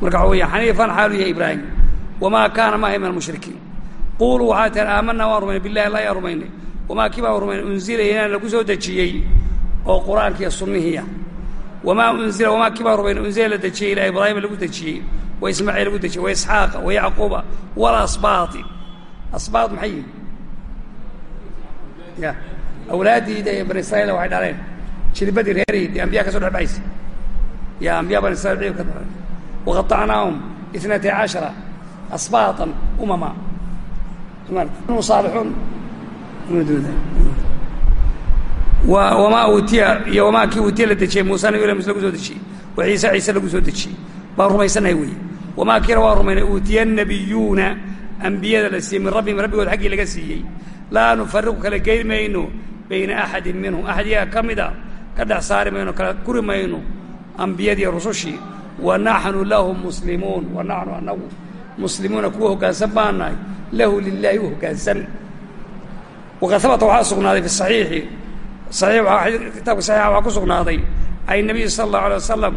marka waxa weya xaniifan xaalu yahay ibraahim. Wamaa kaana maahay min almushrikiin. Quuluu waxaa tihan aamanaa waan rumaynay billahi alla ayaan rumaynay wamaa kii baan unzila inaan lagu soo dejiyey oo qur'aankiiyo sunnihiiya. Wamaa unzila wamaa kii baan unzila la dejiyey ilaa ibraahima lagu dejiyey wa ismaaciil lagu dejiyey wa isxaaqa wa yacquuba walasbaati asbaat. Maxay yihiin ya awlaaddiida iyo bani israiil waxay dhaleen. Jilibadii reeraydi ambiya ka so dhex baxaysa ya ambiya bani israil ciid waqaطacnaahum itnatay cashara asbaatan umama saalixuun wamaa uutiya iyo wamaa kii uutiya la dejiyey muusa nabi ms lagu soo dejiyey wa ciise ciise lagu soo dejiyey baan rumaysanahay weeye wamaa kiina waa rumaynay uutiya nabiyuuna ambiyada la siiyey min rabbihim rabbigood xaggii laga siiyey laa nufariqu kala geyn mayno bayna axadin minhum axad iyaga ka mida ka dhex saari mayno kala guri mayno wa naxnu lahu muslimuun wa naxnu anagu muslimuuna kuwa hoggaansan baan nahay lahu lilaahi u hoggaansan waqad habata waxaa sugnaaday fi saxiixi. Saxiix kitaabka saxiixa waxaa ku sugnaaday. Ay nabiy sala allahu alay wasalam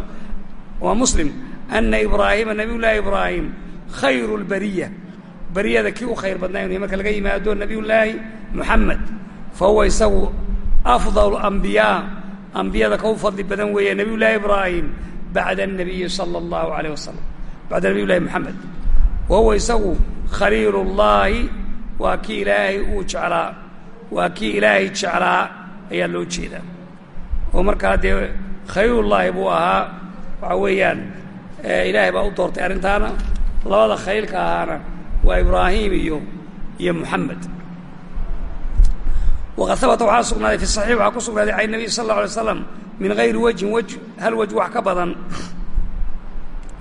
waa muslim. Ana ibraahima nabiy ibraahim khayru lbariya bariyada kii u khayr badnaa inu marka laga yimaado nabiy muxamed fa huwa isagu afdal ambiyaa ambiyada ka u fadli badan weeye llaahi ibraahim bacda الnabiyi salى اllahu alayh wasalam bacda nabiy llahi moxamed wa huwa isagu khaliil اllaahi waa kii ilaahay uu jeclaa waa kii ilaahay jeclaa ayaa loo jeedaa oo markaa dee khaliilullaahi buu ahaa waxa weeyaan ilaahay baa u doortay arrintaana labada khaliilka ahaana waa ibraahim iyo iyo moxamed waqad habata waxaa sugnaaday fi saxiix waxaa ku sugnaaday can nabiy sal اllau alay slam min ayri wajhin wj hal waj wax ka badan?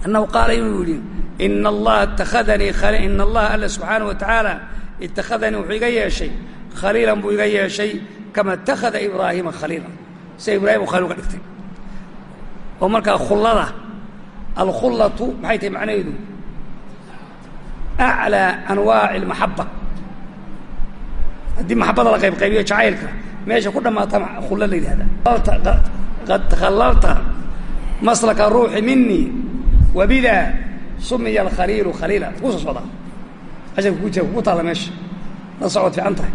Annahu qaala inuu yidhi ina allaha itakadanii ina allaha alla subxaana wa tacaala itakhadanii wuxuu iga yeeshay khaliilan buu iga yeeshay kama itakhada ibraahiima khaliilan. Sida ibraahim khaliil uga dhigtay. Oo markaa khullada alkhullatu maxay tahay macnaheedu? Aclىa anwaaci اmaxaba haddii maxabada la qaybqaybiyo jacaylka meesha ku dhammaata khulla la yidhahda qad takhallalta maslaka ruuxi minii wabida sumiya alkhaliilu khaliila. Ku soo socdaa casharka ku jira kugu taalla meesha. La socod fiican tahay.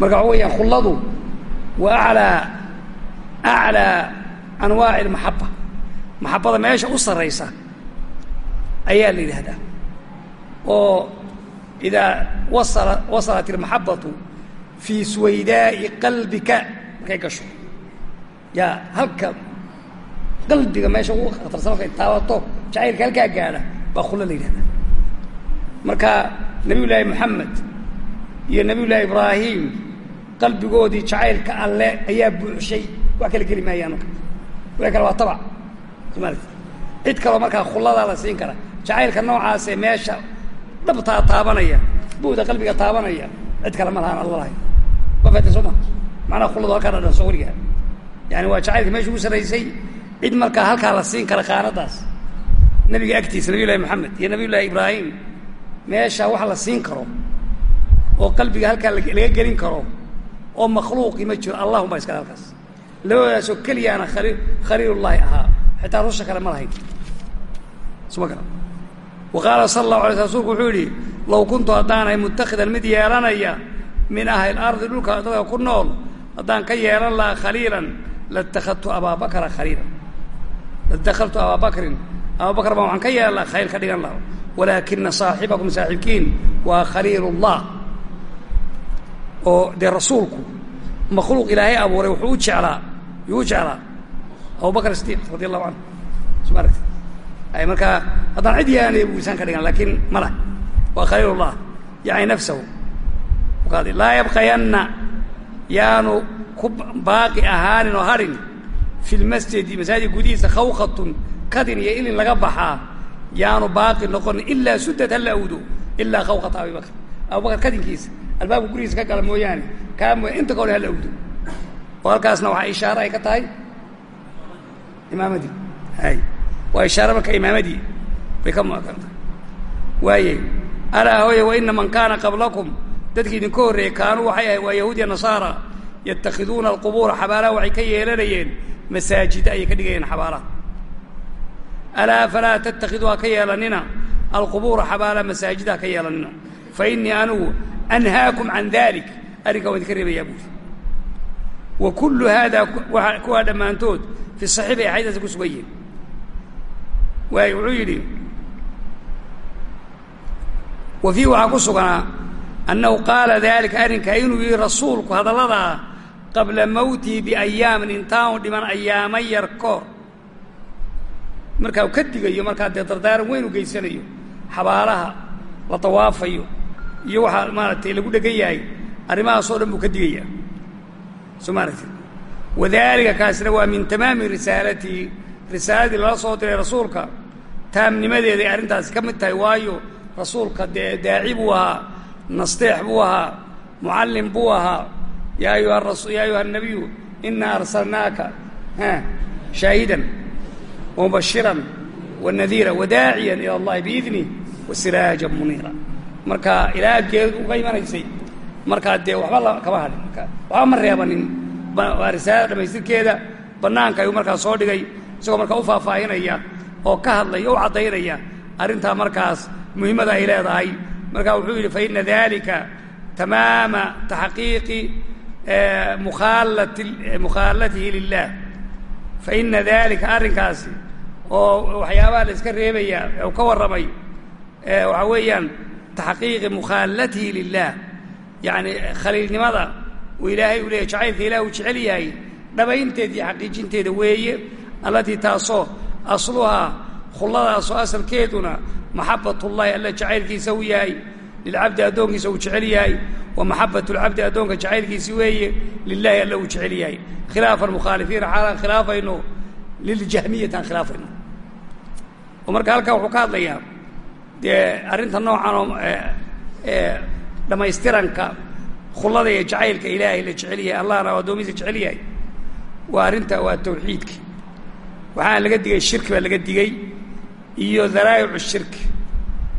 Marka waxa weeyaan khulladu waa alaa aclىa anwaaci اlmaxaba maxabada meesha u sarraysa ayaa la yidhaahdaa. Oo idaa wasala wasalat ilmaxabatu fii suwaydaa'i qalbika markay gasho yaa halka qalbiga meesha ugu khatarsan markay taabato jacaylka halkaa gaadha baa khulla la yidhahdaa. Marka nabiy llaahi moxamed iyo nabiy llaahi ibraahim qalbigoodii jacaylka alle ayaa buuxshay wax kala geli maayaan marka. Kale waa tabac. Somalit cid kaloo markaa khulladaa la siin kara jacaylka noocaasee meesha dhabtaa taabanaya buuda qalbiga taabanaya cid kale ma lahaan alla lahay. Faata soo ma? Macnaha khulladu halkaa dhadhan soo weligaa yani waa jacaylka meesha ugu sarraysay cid markaa halkaa la siin kara qaanadaas nabiga agtiisa nabiy llahi moxamed iyo nabiy llaahi ibraahim meesha wax la siin karo oo qalbiga halkaa laga gelin karo oo makhluuqii ma jiro allahum baa iskale halkaas. Labadaasoo keliyaana khali khaliilullaahi ahaa. Xitaa rusha kale ma lahayn. Suma gara wa qaala sala allahu alay sl rsulku wuxuu yidhi low kuntu haddaanahay mutakhidan mid yeelanaya min ahli lardi dhulka dadka ku nool haddaan ka yeelan lahaa khaliilan latakhadtu abaa bakra khaliilan latakhadtu abaa bakrin abaa bakr baan waxaan ka yeelan lahaa khaliil ka dhigan laha walaakina saaxibakum saaxiibkiin waa khaliilullah oo dee rasuulku makhluuq ilaahay abuuray wuxuu u jeclaa yuu u jeclaa. Abubakr sidiiq radi allahu canhu sma aragti ay markaa haddaan cid yeelanaya bu isaan ka dhigan lakiin mala waa khaliilullah yani nafsahu. Ukaadi laa yabqayanna yaanu ku baaqi ahaanin oo harin fi lmasjidi masaajid gudihiisa khawkatun kadin iyo ilin laga baxaa yaanu baaqi noqonin ilaa sudad hala awdo ilaa khawqata abibakr abubakar kadinkiisa albaabka gurigiisa ka gala mooyaane kaa mooya inta ka hala awdo oo halkaasna waxaa ishaare ay ka tahay? Imaamadii hay waa ishaare marka imaamadii bay ka tahay waaye alaa hooye waina man kaana qablakum dadkii idinka horreeyey kaanuu waxay ahay waa yahuudiya nasaara yatakhiduuna alqubuura xabaalaha waxay ka yeelanayeen masaajida ayay ka dhigayeen xabaalaha. Alaa falaa tattakhiduu ha ka yeelanina alqubuura xabaalaha masaajida ka yeelanina. Fa innii anugu anhaakum can dalik arrinkaa waan idinka reebayaa buuri wa kullu haadaa kuwaa dhammaantood fi saxiix bay axaadiistaasi ku sugan yihiin waayo wuxuu yidhi wa fiihi waxaa ku suganaa annahu qaala daalika arrinkaa inuu yidhi rasuulku hadalladaa qabla mawtihi biayaamin intaanu dhiman ayaama yar koor markaa u ka digayo markaa dee dardaaran weyn u geysanayo xabaalaha la dawaafayo iyo waxaa maaragtay lagu dhegan yahay arrimahaasoo dhan buu ka digayaa soo maaragtay wadaalika kaasina waa min tamaami risaalatihi risaaladii lala soo diray rasuulka taamnimadeeday arrintaasi ka mid tahay waayo rasuulka dee daaci ahaa nasteex buu ahaa mucallim buu ahaa yaa ayuha yaa ayuha الnabiyu inaa arsalnaaka shaahidan wamubashiran wanadiira wadaaciya ilى اllahi biidnih wasiraaja muniira marka ilaa geed uga imanaysay markaa dee waxba kama hadhin waxba ma reebanin waa risaalada dhamaystirkeeda bannaanka ayuu markaa soo dhigay isagoo markaa u faahfaahinaya oo ka hadlaya o u caddaynaya arrintaa markaas muhimmada ay leedahay markaa wuxuu yidhi faina dalika tamaama taxqiiqi mukhaalatihi lilah faina dalika arrinkaasi oo waxyaabaha la iska reebaya u ka warramay waxaa weeyaan taxqiiqi mukhaalatihi lilah yacni khaliilnimada uu ilaahay u leeyahy jacaylka ilah uu jecel yahay dhabaynteeda iyo xaqiijinteeda weeye allatii taasoo asluhaa khulladaasoo asalkeeduna maxabatullahi alla jacaylkiisa u yahay lilcabdi addoonkiisa uu jecel yahay wa maxabat lcabdi addoonka jacaylkiisi weeye lilaahi alla uu jecel yahay. Khilaafa mukhaalifiina xaalaan khilaafayno liljahmiyati khilaafayno. Oo marka halkaa wuxuu ka hadlayaa dee arrinta noocan oo dhammaystiranka khullada iyo jacaylka ilaahay la jecel yahay allahna oo addoomihiisa jecel yahay waa arrinta waa tawxiidka. Waxaana laga digay shirki baa laga digey iyo daraa'icu shirki.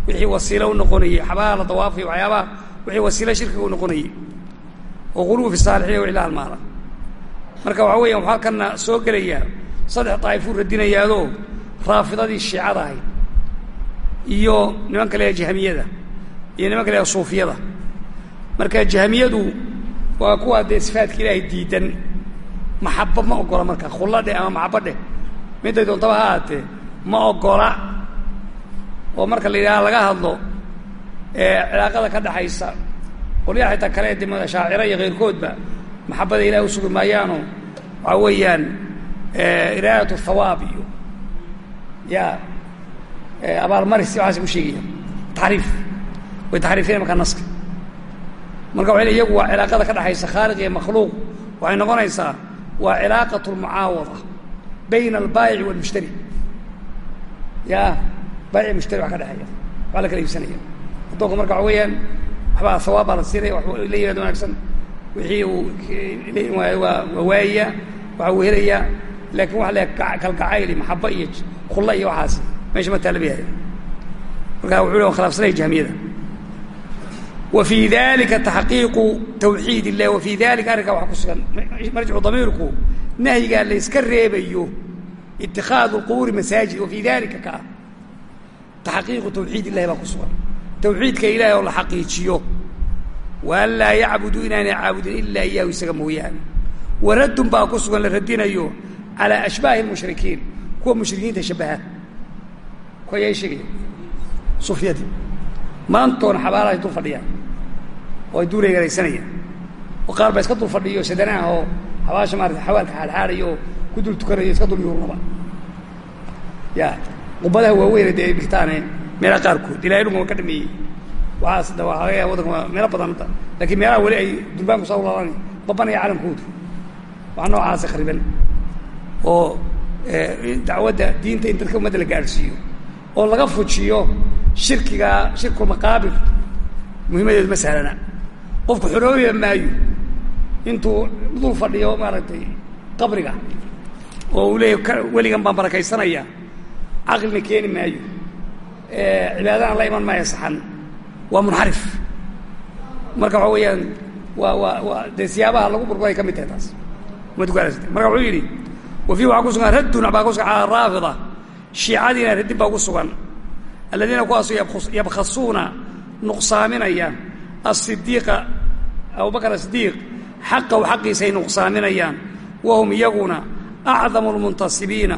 Wixii wasiilo u noqonayey xabaha la dawaafayo waxyaabaha wixii wasiilo shirkiga u noqonayey oo qulubu fi saalixiin wixii la halmaala. Marka waxaa weeyaan waxaa halkana soo gelayaa saddex daa'ifuu radinayaadoo raafidadii shiicada ahayd iyo nimanka leeya jahmiyada iyo nimanka leeya suufiyada. Marka jahmiyadu waa kuwaa dee sifaadka ilaahay diidan maxabo ma ogola marka khulla dheh ama maxabo dheh. Midday doontaba ha ahaatee ma ogola. Oo marka la yidhaha laga hadlo cilaaqada ka dhaxaysa. Qolyaha xitaa kale de shaaciro iyo keyrkoodba maxabada ilahi usugi maayaano waxaa weeyaan iraadat thawaab iyo ya abaalmaris waxaas ku sheegaya taxriif way taxriifinayan markaa naska. Marka le iyagu waa cilaaqada ka dhaxaysa khaaliq iyo makhluuq. Waxay noqonaysaa waa cilaaqat lmucaawada bayna albaayici walmushtari ya baayici mushtari wax ka dhexeeya. Waxaa la kala iibsanaya. Addoonka marka waxa weeyaan waxbaa hawaab baa la siinaya waxba la yimaad wanaagsan. Wixii uu waa waa waayaya waxa uu helayaa. Laakiin waxa le kalgacayl iyo maxaba iyo khulla iyo waxaas. Meesha ma taalaba yahay marka wuxuu le khilaafsanaya jahmiyada wa fii dalika taxqiiqu tawxiid illah wa fii dalika arrinkaa waxa ku sugan. Marjicu damiirku nahyigaa la itikaadu lqubuuri masaajid wa fii dalika ka ah taxqiiqu tawxiid illahi baa ku sugan tawxiidka ilahay oo la xaqiijiyo wa an laa yacbudu inaanay caabudin ilaa iyahu isaga mooyaane waraddun baa ku sugan la radinayo calaa ashbaahi lmushrikiin kuwa mushrikiinta shabaha kuwa ayaa sheegaya sufyadii maantoona xabaalahay dul fadhiyaan oo ay duureegaraysanayaan oo qaar baa iska dul ku dul tukanayo iska dul yuurnaba ya qubadaha waaweyne dee bigtaane meelaha qaarkood ilahay dhulkama ka dhameeyey. Waxaas da waa laga wadanka waa meelo badan hadda lakiin meelaha weli ay durbaanku soo laalan babanaya calankoodu wax noocaasa khariban oo dacwadda diinta in dadka ummadda la gaadhsiiyo oo laga fujiyo shirkiga shirkulmaqaabir muhiimadeedu ma sahlana. Qofku xorooya maayo. Intuu dul fadhiyo maaragtay qabriga oo uu leeyahy weligan baan barakaysanaya. Caqlina keeni maayo. Cibaadana la iman maayo saxan. Waa munxarif. Marka waxa weeyaan waa waa waa dee siyaabaha lagu burburay ka mid tahay taas. Madkuaas marka wuxuu yidhi wa fiihi waxaa ku sugan raddun baa ku sugan cala raafida. Shiicadiina raddin baa ku sugan. Aladiina kuwaasu yabkhasuuna nuqsaaminaya asidiiqa abubakr asidiiq xaqahu xaqiisay nuqsaaminayaan. Wahum iyaguna acdamu lmuntasibiina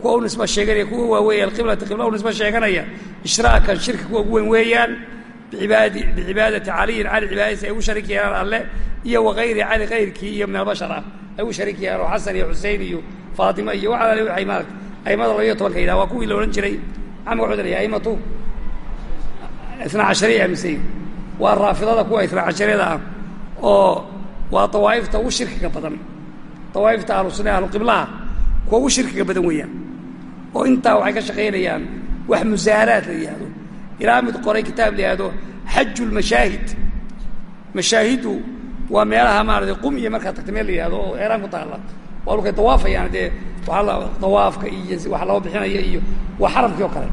kuwa u nisba sheeganaya kuwa waaweeya alqiblata qibla u nisba sheeganaya ishraakan shirki kuwa ugu weyn weeyaan bicibaadati caliyin cali cibaadadiisa ay ugu sharik yeelaan alle iyo wakayri cali kayrkii iyo min albashar ah ay ugu sharik yeelaan oo xasan iyo xusein iyo faatima iyo waxa ale waxay maarata aimada labaiyo tobanka yidhaha waa kuwii la odhan jiray maxamed wuxuu dalaya aimatu isna cashariya aaminsayin waa dawaa'ifta ahlu sunna ahluqiblaha kuwa ugu shirkiga badan weeyaan. Oo intaa waxay ka shaqaynayaan wax musaaraad la yihahdo ilaa mid qoray kitaab la yihahdo xaju lmashaahid mashaahidu waa meelaha maaratay qum markaa tagta meel la yihahdo oo eeraan ku taalla. Waa lukay dawaafayaan dee waaa dawaafka iyo wax loo bixinaya iyo waa xaramkii oo kale.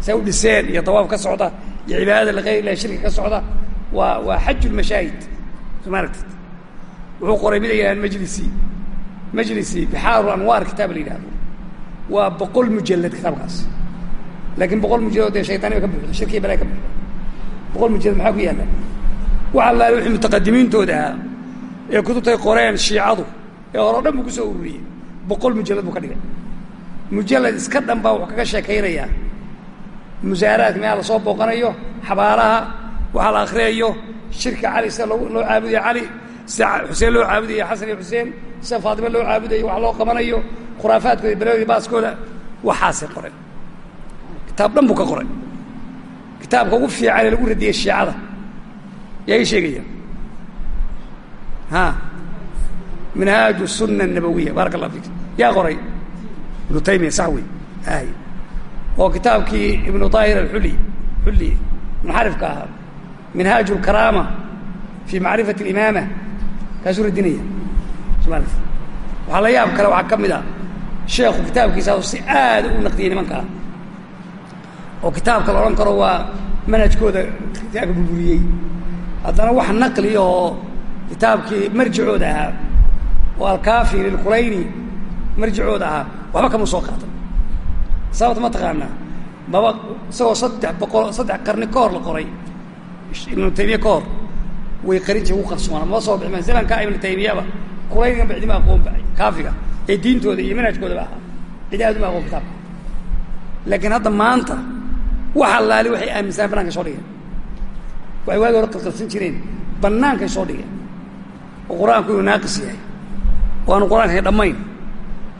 Say u dhiseen iyo dawaaf ka socda iyo cibaadada ilahi shirki ka socda waa waa xaju lmashaahid soo ma wuxuu qoray mid ay yidhahaan majlisi bixaaru anwaar kitaab la yidhahdo waa boqol mujalad kitaabkaas. Laakiin boqol mujalad dee shaytaani ba ka buuxda shirkiya balaa ka buuxda. Boqol mujalad maxaa ku yaalla? Waxa laali wixii mutaqadimiintooda ahaa ee kutubtay qoreen shiicadu ee hore o dhan buu ku soo ururiyey. Boqol mujalad buu ka dhigay. Mujalad iska dhan baa wuxuu kaga sheekaynayaa musaaraadka meel la soo booqanayo xabaalaha waxaa la akriyayo shirka cali sida loo caabudayo cali sida xuseen loo caabudayo xasan iyo xuseen sida faatime loo caabudayo wax loo qabanayo khuraafaadkooda beladii baaskooda waxaasay qoreen kitaab dhan buu ka qoray. Kitaabka ugu fiican ee lagu radiyey shiicada. Yaa ii sheegaya? Ha? Minhaaju sunna nabawiya baaraka allah fik yaa qoray? Ibnu taymiya sax wey ay oo kitaabkii ibnu daahir alxuli xulli munxarifka ahaa minhaaju lkaraama fi macrifati alimaama kaasuu radinaya. Waxaa la yaab kale waxaa ka mid a sheekhu kitaabkiisaasu si aada u naqdiyey nimankaa oo kitaabka la odhan karo waa manhajkooda kitaabka burburiyey. Haddana wax naqli oo kitaabkii marjicooda ahaa oo alkaafi lilkulayni marjicooda ahaa waxba kama soo qaadan sababta ma taqaanaa maba isagoo saddex boqol saddex qarni ka hor la qoray ibnu taymiya ka hor way qarin jire ugu qarsoona maba soo bixi zamankaa ibnu taymiyaba kulaynigan ba cidima aqoon ba kaafiga ee diintooda iyo manhajkoodaba ahaa. Cid aad uma aqoon kitaabka laakiin hadda maanta wax allaali waxay aaminsanaan banankay soo dhigeen. Waxay waagi hore qalqalsan jireen bannaankay soo dhigeen. Oo qur'aanku inuu naaqis yahay. Oo aanu qur'aankay dhammayn.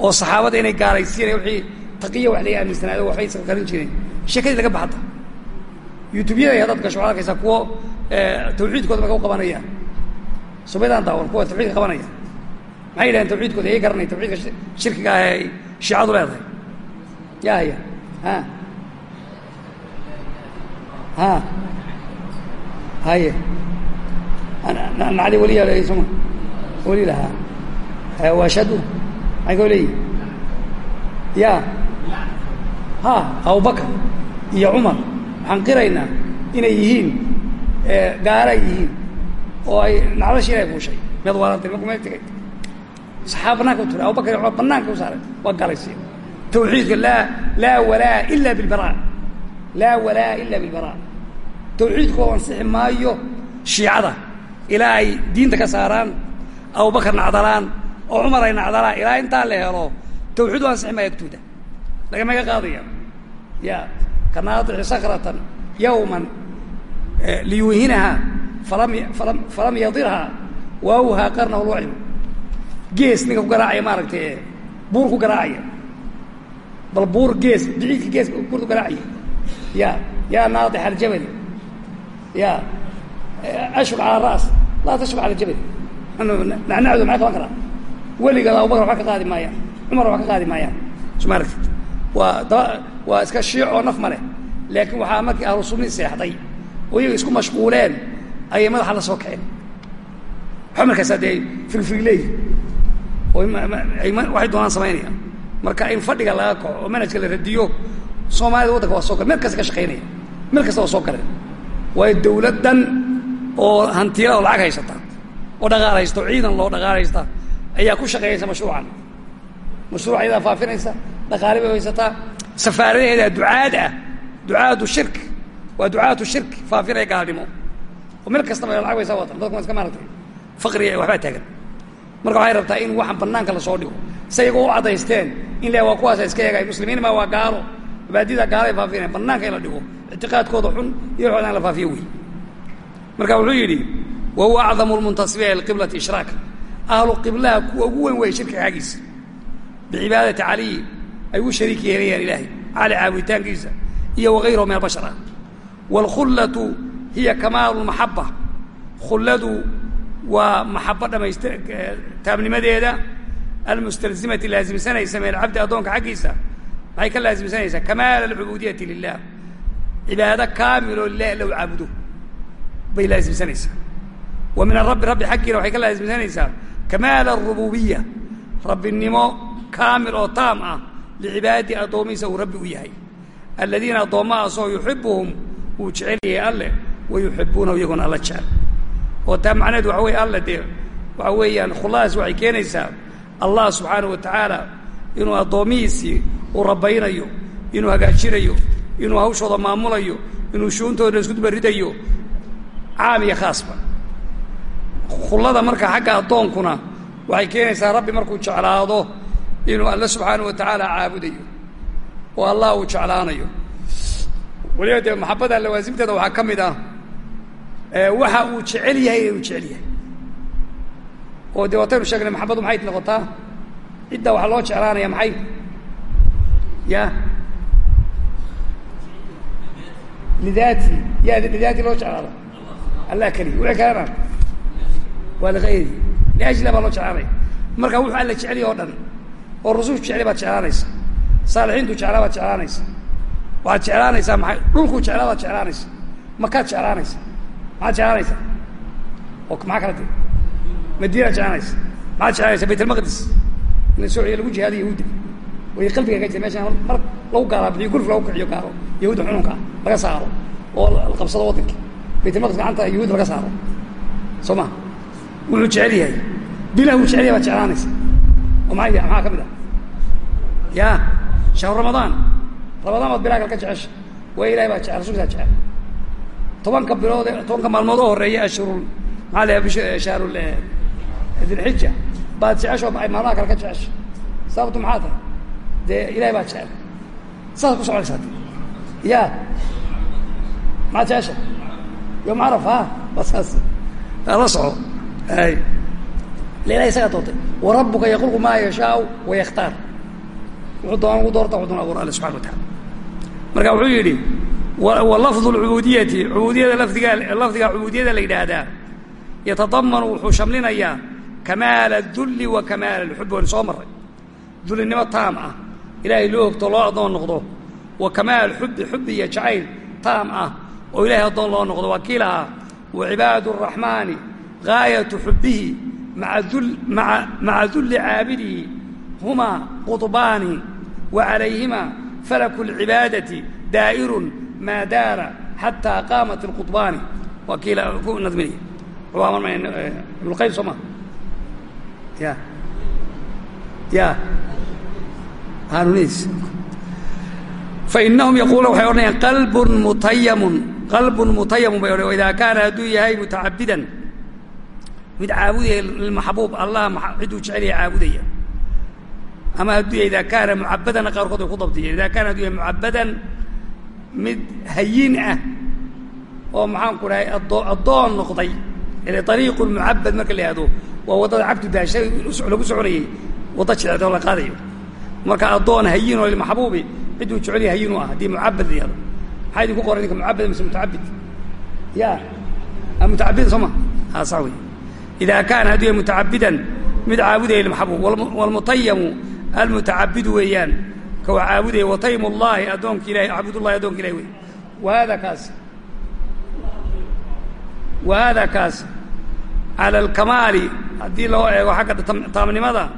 Oo saxaabada inay gaalaysiinay wixii taqiya wax laga aaminsanaado waxbay isqalqalin jireen. Sheekadii laga baxda. Youtubeyada haddaad gasho waxad kuwo tawxiidkooda marka u qabanayaan subaydaan daawan kuwa tawxiidka qabanaya. Maxay yidhahdeen tawxiidkooda yay garanay tawxiidka shirkiga ah ee shiicadu leedahay? Ya haya ha. Ha. Haye nacdi weliya leeyahy soma weli lahaa waashadu maxay koo leeyihi ya. Ha abubakar iyo cumar waxaan qiraynaa inay yihiin gaara ay yihiin oo ay nacdashi inay fuushay meed waarantay marku tegay saxaaba banaanka u abubakar cumar banaanka u saaray waa galaysiya tawxiidka laa laa walaa ila bilbara laa walaa ila bilbara tawxiidku oo ansixi maayo shiicada. Ilaa ay diinta ka saaraan abubakar nacdalaan oo cumar ay nacdalaan. Ilaa intaa la helo tawxiid u ansixi maayo agtooda lagamaga qaadaya ya kanaadixi sakratan yawman liyuhinaha falam falam falam yadirha waawhaa qarnahu lwacyu gees ninka ku garaacaya maaragtay buur ku garaacaya bal buur gees biciidka gees buur ku garaacaya ya ya naadix aljabali ya ashub cala ras laa tashub cala jabal nacnacdu maxay qaban karaa weligeed abubakar waxba ka qaadi maayaan cumar waxba ka qaadi maayaan suma aragtid waa daba waa iska shiic oo naf ma leh laakiin waxaa markii ahlu sunni seexday oo iyaga isku mashquuleen ayay madaxa la soo kaceen waxba markaasaa dee firfirleey oo waxay doonaan samaynayaan. Marka in fadhiga laga kaco oo manhajka la radiyo soomaalida waddanka waa soo gale meel kasta ka shaqaynaya. Meel kasta waa soo galeen waayo dawladdan oo hantiyada oo lacag haysata oo dhaqaal haysta oo ciidan loo dhaqaal haysta ayaa ku shaqeeyaysa mashruucan. Mashruuc ayadaa faafinaysa dhaqaali bay haysataa safaaradaheeda ducaad ah ducaadu shirk waa ducaatu shirk faafinaya gaalnimo. Oo meel kastaba lacag baysaa watan dadku waa iska maaratay faqriga waxbaa taagan. Marka waxay rabtaa in waxaan banaanka la soo dhigo. Si ayagoo u caddaysteen in la waa kuwaasa iska eegay muslimiin ma waa gaalo. Mabaadida gaalay faafinaya banaanka in la dhigo. Ictiqaadkooda xun iyo waxooda in la faafiyo wey marka wuxuu yidhi wa huwa acdamu lmuntasibiina liqiblati ishraaka ahlu qiblaha kuwa ugu weyn weeye shirkiga xaggiisa bicibaadati caliy ay u shariik yeelayaan ilaahay cali caabuditaankiisa iyo wagayrahu min albashar ah waalkhullatu hiya kamaalu lmaxaba khulladu waa maxabo dhamayst taabnimadeeda almustalzimati laasimsanaysa min alcabdi addoonka xaggiisa maxay ka laasimsanaysaa kamaala alcubudiyati lilah cibaado kaamiloo lilahi low caabudo bay laasimsanaysaa wa min arabbi rabbi xaggiina waxay ka laasimsanaysaa kamaala arububiya rabbinimo kaamil oo taam ah licibaadati addoomihiisa uu rabbi u yahay aladiina addoommahaasoo yuxibuhum uu jecel yahay alleh wa yuxibuunahu iyagoona alla jecel. Oo taa macnaheed waxa weye alla dee waxa weeyaan khuladaas waxay keenaysaa allah subxaanahu wa tacaala inuu addoommihiisii uu rabbaynayo inuu hagaajinayo inuu hawshooda maamulayo inuu shuuntooda isku dubaridayo caam iyo khaasba khullada marka xagga addoonkuna waxay keenaysaa rabbi markuu jeclaado inuu alle subxaanahu wa tacaala caabudayo oo allah uu jeclaanayo waliba dee maxabada lawaasimteeda waxaa ka mid ah waxa uu jecel yahay inuu jecel yahay. Oo dee wataynu sheegnay maxabaddu maxay noqotaa? Cidda waxaa loo jeclaanaya maxay? Ya. Lidaati. Ya lidaati loo jeclaado. Allah keliya wixii kalena waa ligayri liajla baa loo jeclaanaya. Marka wuxuu alla jeceliya oo dhan oo rusushu jeclay baad jeclaanaysa. Saalixiintu jeclaa baad jeclaanaysa waxaad jeclaanaysaa maay dhulkuu jeclaa baad jeclaanaysa makaad jeclaanaysa maxaad jeclaanaysaa? Oo maxaa kala madiinaad jeclaanaysa maxaad jeclaanaysa bayt in sooiya lagu jihaadiyo yahuudda way qalbiga ka jira meeshaan. Mar lagu gaalaa bixiyo gurf lagu kiciyo gaalo yahuudda xununka laga saaro oo la qabsado waddanka bayt gacanta yahuud laga saaro. Soo ma? Wuxuu jecel yahay. Bilah uu jecel yahay baad jeclaanaysa oo maay maxaa ka mid ah? Ya shahru ramadaan ramadaan baad bilaa kal ka jecesha. Waa ilahay baa jecel rasulkisaa jecel. Tobanka bilood tobanka maalmood oo horreeya ashhurul maxaa la bish shahrul dilxija baad jecesho maalmaha kale ka jecesha. Sababtu maxaa tahay? Dee ilahay baa jecel. Saas ku soconaysaa ya. Maxaad jecesha? Yom caraf ha? Waa saas. La soco. Ay. La ilahay isagaa doontay warabuka yakhluqu maa yashaau wayakhtaar wuxuu doona ugu doorta wuxuu doona abuura alle subxana wa taala marka wuxuu yidhi wa lafdu lcubudiyati cubudiyada lafdiga lafdiga cubudiyada la yidhaahdaa. Yatadamanu wuxuu shamlinayaa kamaala adulli wa kamaala alxub waan soo marray. Dullinimo taam ah. Ilaahay loo hogto loo noqdo. Wa kamaal alxubbi xubbi iyo jacayl taam ah. Oo ilahay addoon loo noqdo waa kii lahaa wa cibaadu araxmaani gaayatu xubbihi maca dulli caabidihi humaa falaku lcibaadati daa'irun maa daara xataa qaamat alqudbaani waa kii ku nadminaya ibnulqayim soo ma ya ya hanuunidiis fainahum yaquuluuna waxay odhanayaan qalbun mutayamun qalbun mutayamun bay odhan idaa kaana hadduu yahay mutacabidan mid caabudaya lilmaxbuub allah ciduu jecel yahay caabudaya ama hadduu idaa kaana mucabadanna qaarkood way ku dabdiyeen idaa kaana yahay mucabadan mid hayin ah oo maxaanku dhahay adoo addoon noqday ile ariiqu mucabad marka la yihahdo waa waddada cabdu daashay lagu soconayey wadda jeced oo la qaadayo. Marka addoon hayin oo lilmaxbuubi ciduu jecel yahay hayin u ah haddii mucabad la yihahdo maxaa idinku qoran idinka mucabad mise mutacabid ya mutacabida soo ma ha saa wey idaa kaana hadduu yahay mutacabidan mid caabudaya lilmaxbuub waalmutayamu almutacabidu weeyaan ka waa caabudaya wataymu llaahi addoonka ilahay cabdullahi addoonka ilahi wey wahaada kaasi wahaada kaasi cala alkamaali haddii loo eego xagga taamnimada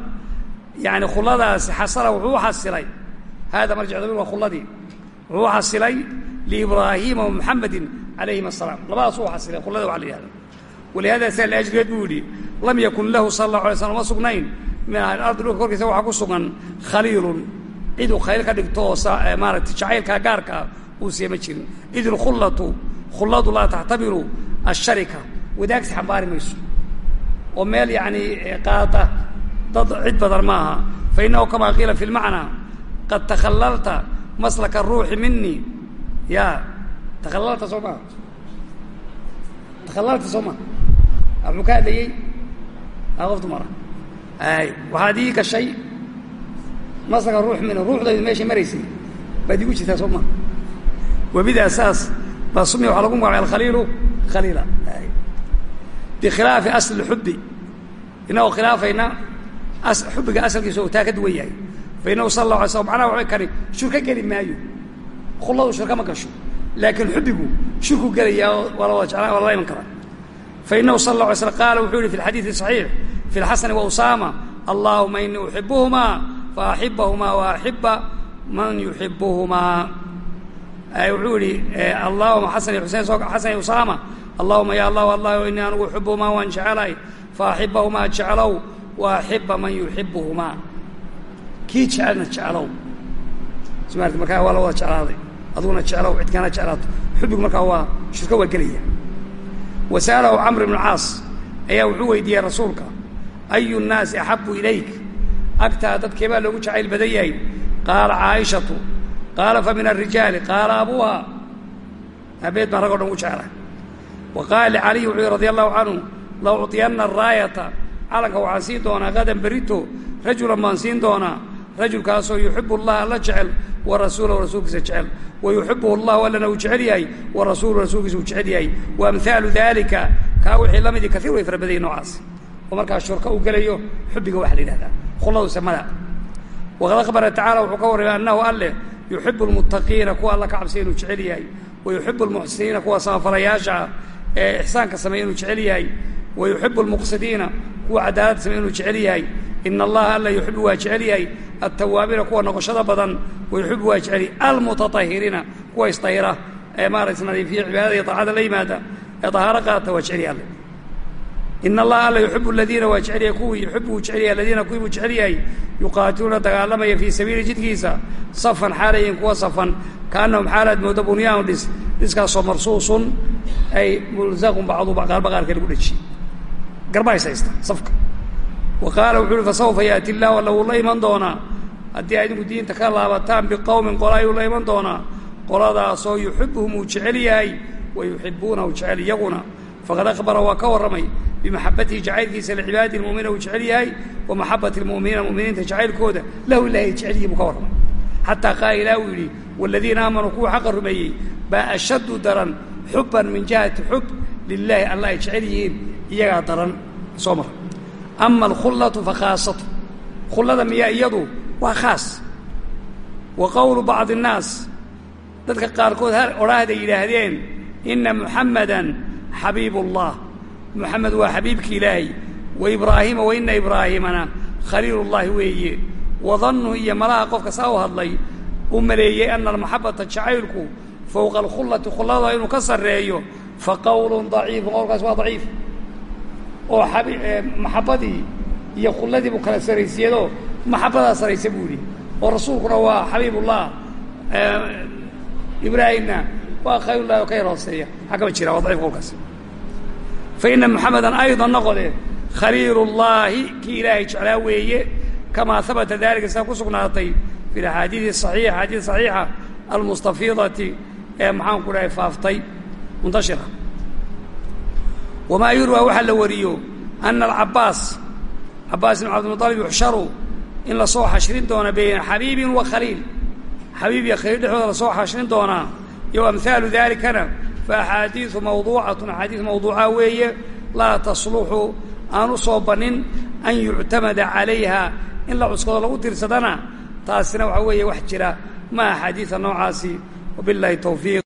yani khuladaasi xasala wuxuu xasilay hada marjic damir waa khuladii wuxuu xasilay liibraahiima wamuxamedin calayhim asalaam labadaas u xasilay khulada waxa la yihahda walihada sa liajligeed buu yidhi lam yakun lahu sala allahu alay slam ma sugnayn min ahli ardi dhulka korkiisa waxaa ku sugan khaliilun. Ciduu khayl ka dhigto oo maaragtay jacaylkaa gaarkaa uu siya jirin. Id ilkhullatu khulladu laa taxtamilu asharika wadaagsi xambaari mayso. Oo meel yacni qaata dad cid badan maaha fa innahu kamaa qiila fi lmacnaa qad takhallalta maslaka ruuxi minii ya takhallalta soo maha takhallalta soo maha wuxuu ka hadlayey a qof dumara ay waxaad ii gashay maslaka ruux mina ruuxdaydu meeshay maraysay baad igu jirtaa soo maha wabida saas baa sumiya waxaa lagu magacay alkhaliilu khaliila. Bikhilaafi asli xubi inagoo khilaafayna xubiga asalkiisa oo taa ka duwan yahay. Fa sala allah alay macnaha waxay kani shurka geli maayo. Khulladu shurka ma gasho. Laakiin xubigu shurku gelayaa waa la wada jeclaa waa lala iman karaa fa inahu sala allah alay slam qaala wuxuu yihi fi alxadiidi saxiix fi lxasani wa usaama allahuma inii uxibuhumaa fa axibahumaa wa axiba man yuxibuhumaa wuxuu yihi allahuma xasan iyo xusein xasan iyo usaama allahuma ya allah allah inii anigu uxibuhumaa waan jecelahay fa axibahumaa jeclow wa axiba man yuxibuhumaa kii jecelna jeclow markaa waa la wada jeclaaday aduguna jeclow cid kana jeclaato xubigu markaa waa shurka waa gelaya wa sa'alahu camr ibn caas ayaa wuxuu weydiiyey rasuulka ayu nnaasi axabu ilayk? Agtaa dadkee baa loogu jacayl badan yahay. Qaala caaishatu qaala fa min arijaali qaala abuuha. Abeed baan rag o dhan ugu jecla wa qaala licaliy wuxuu yihi radi allahu canhu la ucطiyanna araayata calanka waxaan siin doonaa gadan berito rajulan baan siin doonaa rajulkaasoo yuxibu allaha alla jecel wa rasuulahu rasuulkiisa jecel wa yuxibuhu allahu allana uu jecel yahay wa rasuuluhu rasuulkiisa uu jecel yahay. Wa amhaalu dalika kaa wixii la midii kaiir way fara noocaas. Oo markaa shurka uu gelayo xubiga waxa la yidhahdaa khuladu samada. Waqad akhbara tacala wuxuu ka warramay annahu alleh yuxibu lmuttaqiina kuwa alla ka cabsaya inuu jecel yahay. Wa yuxibu lmuxsiniina kuwa samafalayaasha ee ixsaanka sameeya inuu jecel yahay wa yuxibu lmuqsidiina kuwa cadaaladda sameeya inuu jecel yahay ina allaha alla yuxibu waa jecel yahay altawaabiina kuwa noqoshada badan wa yuxibu waa jecel yahay almutatahiriina kuwa isdahira ee maarata isnadiifiya cibaadada iyo taacada la yimaada ee dahaaro qaata waa jecel yahay alle ina allaha alla yuxibu aladiina waa jecel yahay kuwii yuxibu uu jecel yahay aladiina kuwii buu jecel yahay yuqaatiluuna dagaalamaya fii sabiili jidkiisa safan xaalayin kuwa safan kaanahum xaalaad mooda bunyaanu dhis dhiskaasoo marsuusun ay mulzaqun bacdu qaalba qaarka lagu dhejiyey garbahays haysta safka. Wa qaala wuxuu uhi fasawfa yaati illahu alla la iman doonaa. Haddii adinku diinta ka laabataan biqowmin qola ayuu la iman doonaa. Qoladaasoo yuxibuhum uu jecel yahay wa jecel iyaguna faqad akhbara waa ka warramay bimaxabatihi jacaylkiisa licibaadi lmu'mina uu jecel yahay wa maxabati lmu'miniina mu'miniinta jacaylkooda lahu ilahay jecel yihi buu ka warramay. Xataa qaala ilah uu yidhi xaqa rumeeyey baa ashaddu daran xubban min jihati xub lilaahi alla ay jecel iyagaa daran soo mara ama alkhullatu fa khaasatu khullada miyaa iyadu waa khaas. Wa qowlu bacdi annaas dadka qaarkood ha odhaahday yidhaahdeen inna muxammadan xabiib ullah muxamed waa xabiibki ilaahay. Wa ibraahiima wa inna ibraahimana khaliilullaahi weeye. Wadannu iyo malaha qofka saa u hadlay u maleeyey ana almaxabata jacaylku fowqa alkhullati khullada inuu ka sarreeyo fa qowlun daciifun qowlkaas waa daciif oo maxabbadii iyo khulladii buu kala saraysiyeedoo maxabbadaa saraysa buu yidhi. Oo rasuulkuna waa xabiibullah ibraahimna waa khayrullahi oo hooseeya. Kama jira waa daciif qowlkaas fa ina muxamedan aydan noqode khaliilullaahi kii ilaahay jeclaa weeye kamaa habata dalika sidaa ku sugnaatay fi axaadiidi saxiixa axaadiid saxiixa almustafiidati ee maxaan ku dhahay faaftay muntashira wamaa yurwa waxaa la wariyo ana alcabaas cabaas ibn cabdilmuطalib yuxsharu in la soo xashrin doona bayna xabiibin wa khaliil xabiib iyo khaliil dhexdooda la soo xashrin doonaa iyo amhaalu dalikana fa axaadiidu mawduucatun axaadiis mawduuca weeye laa tasluxu aan u soo bannin an yuctamada calayha in la cuskado lagu tirsadana taasina waxa weeye wax jira ma axaadiida noocaasi wabiاllahi towfiiq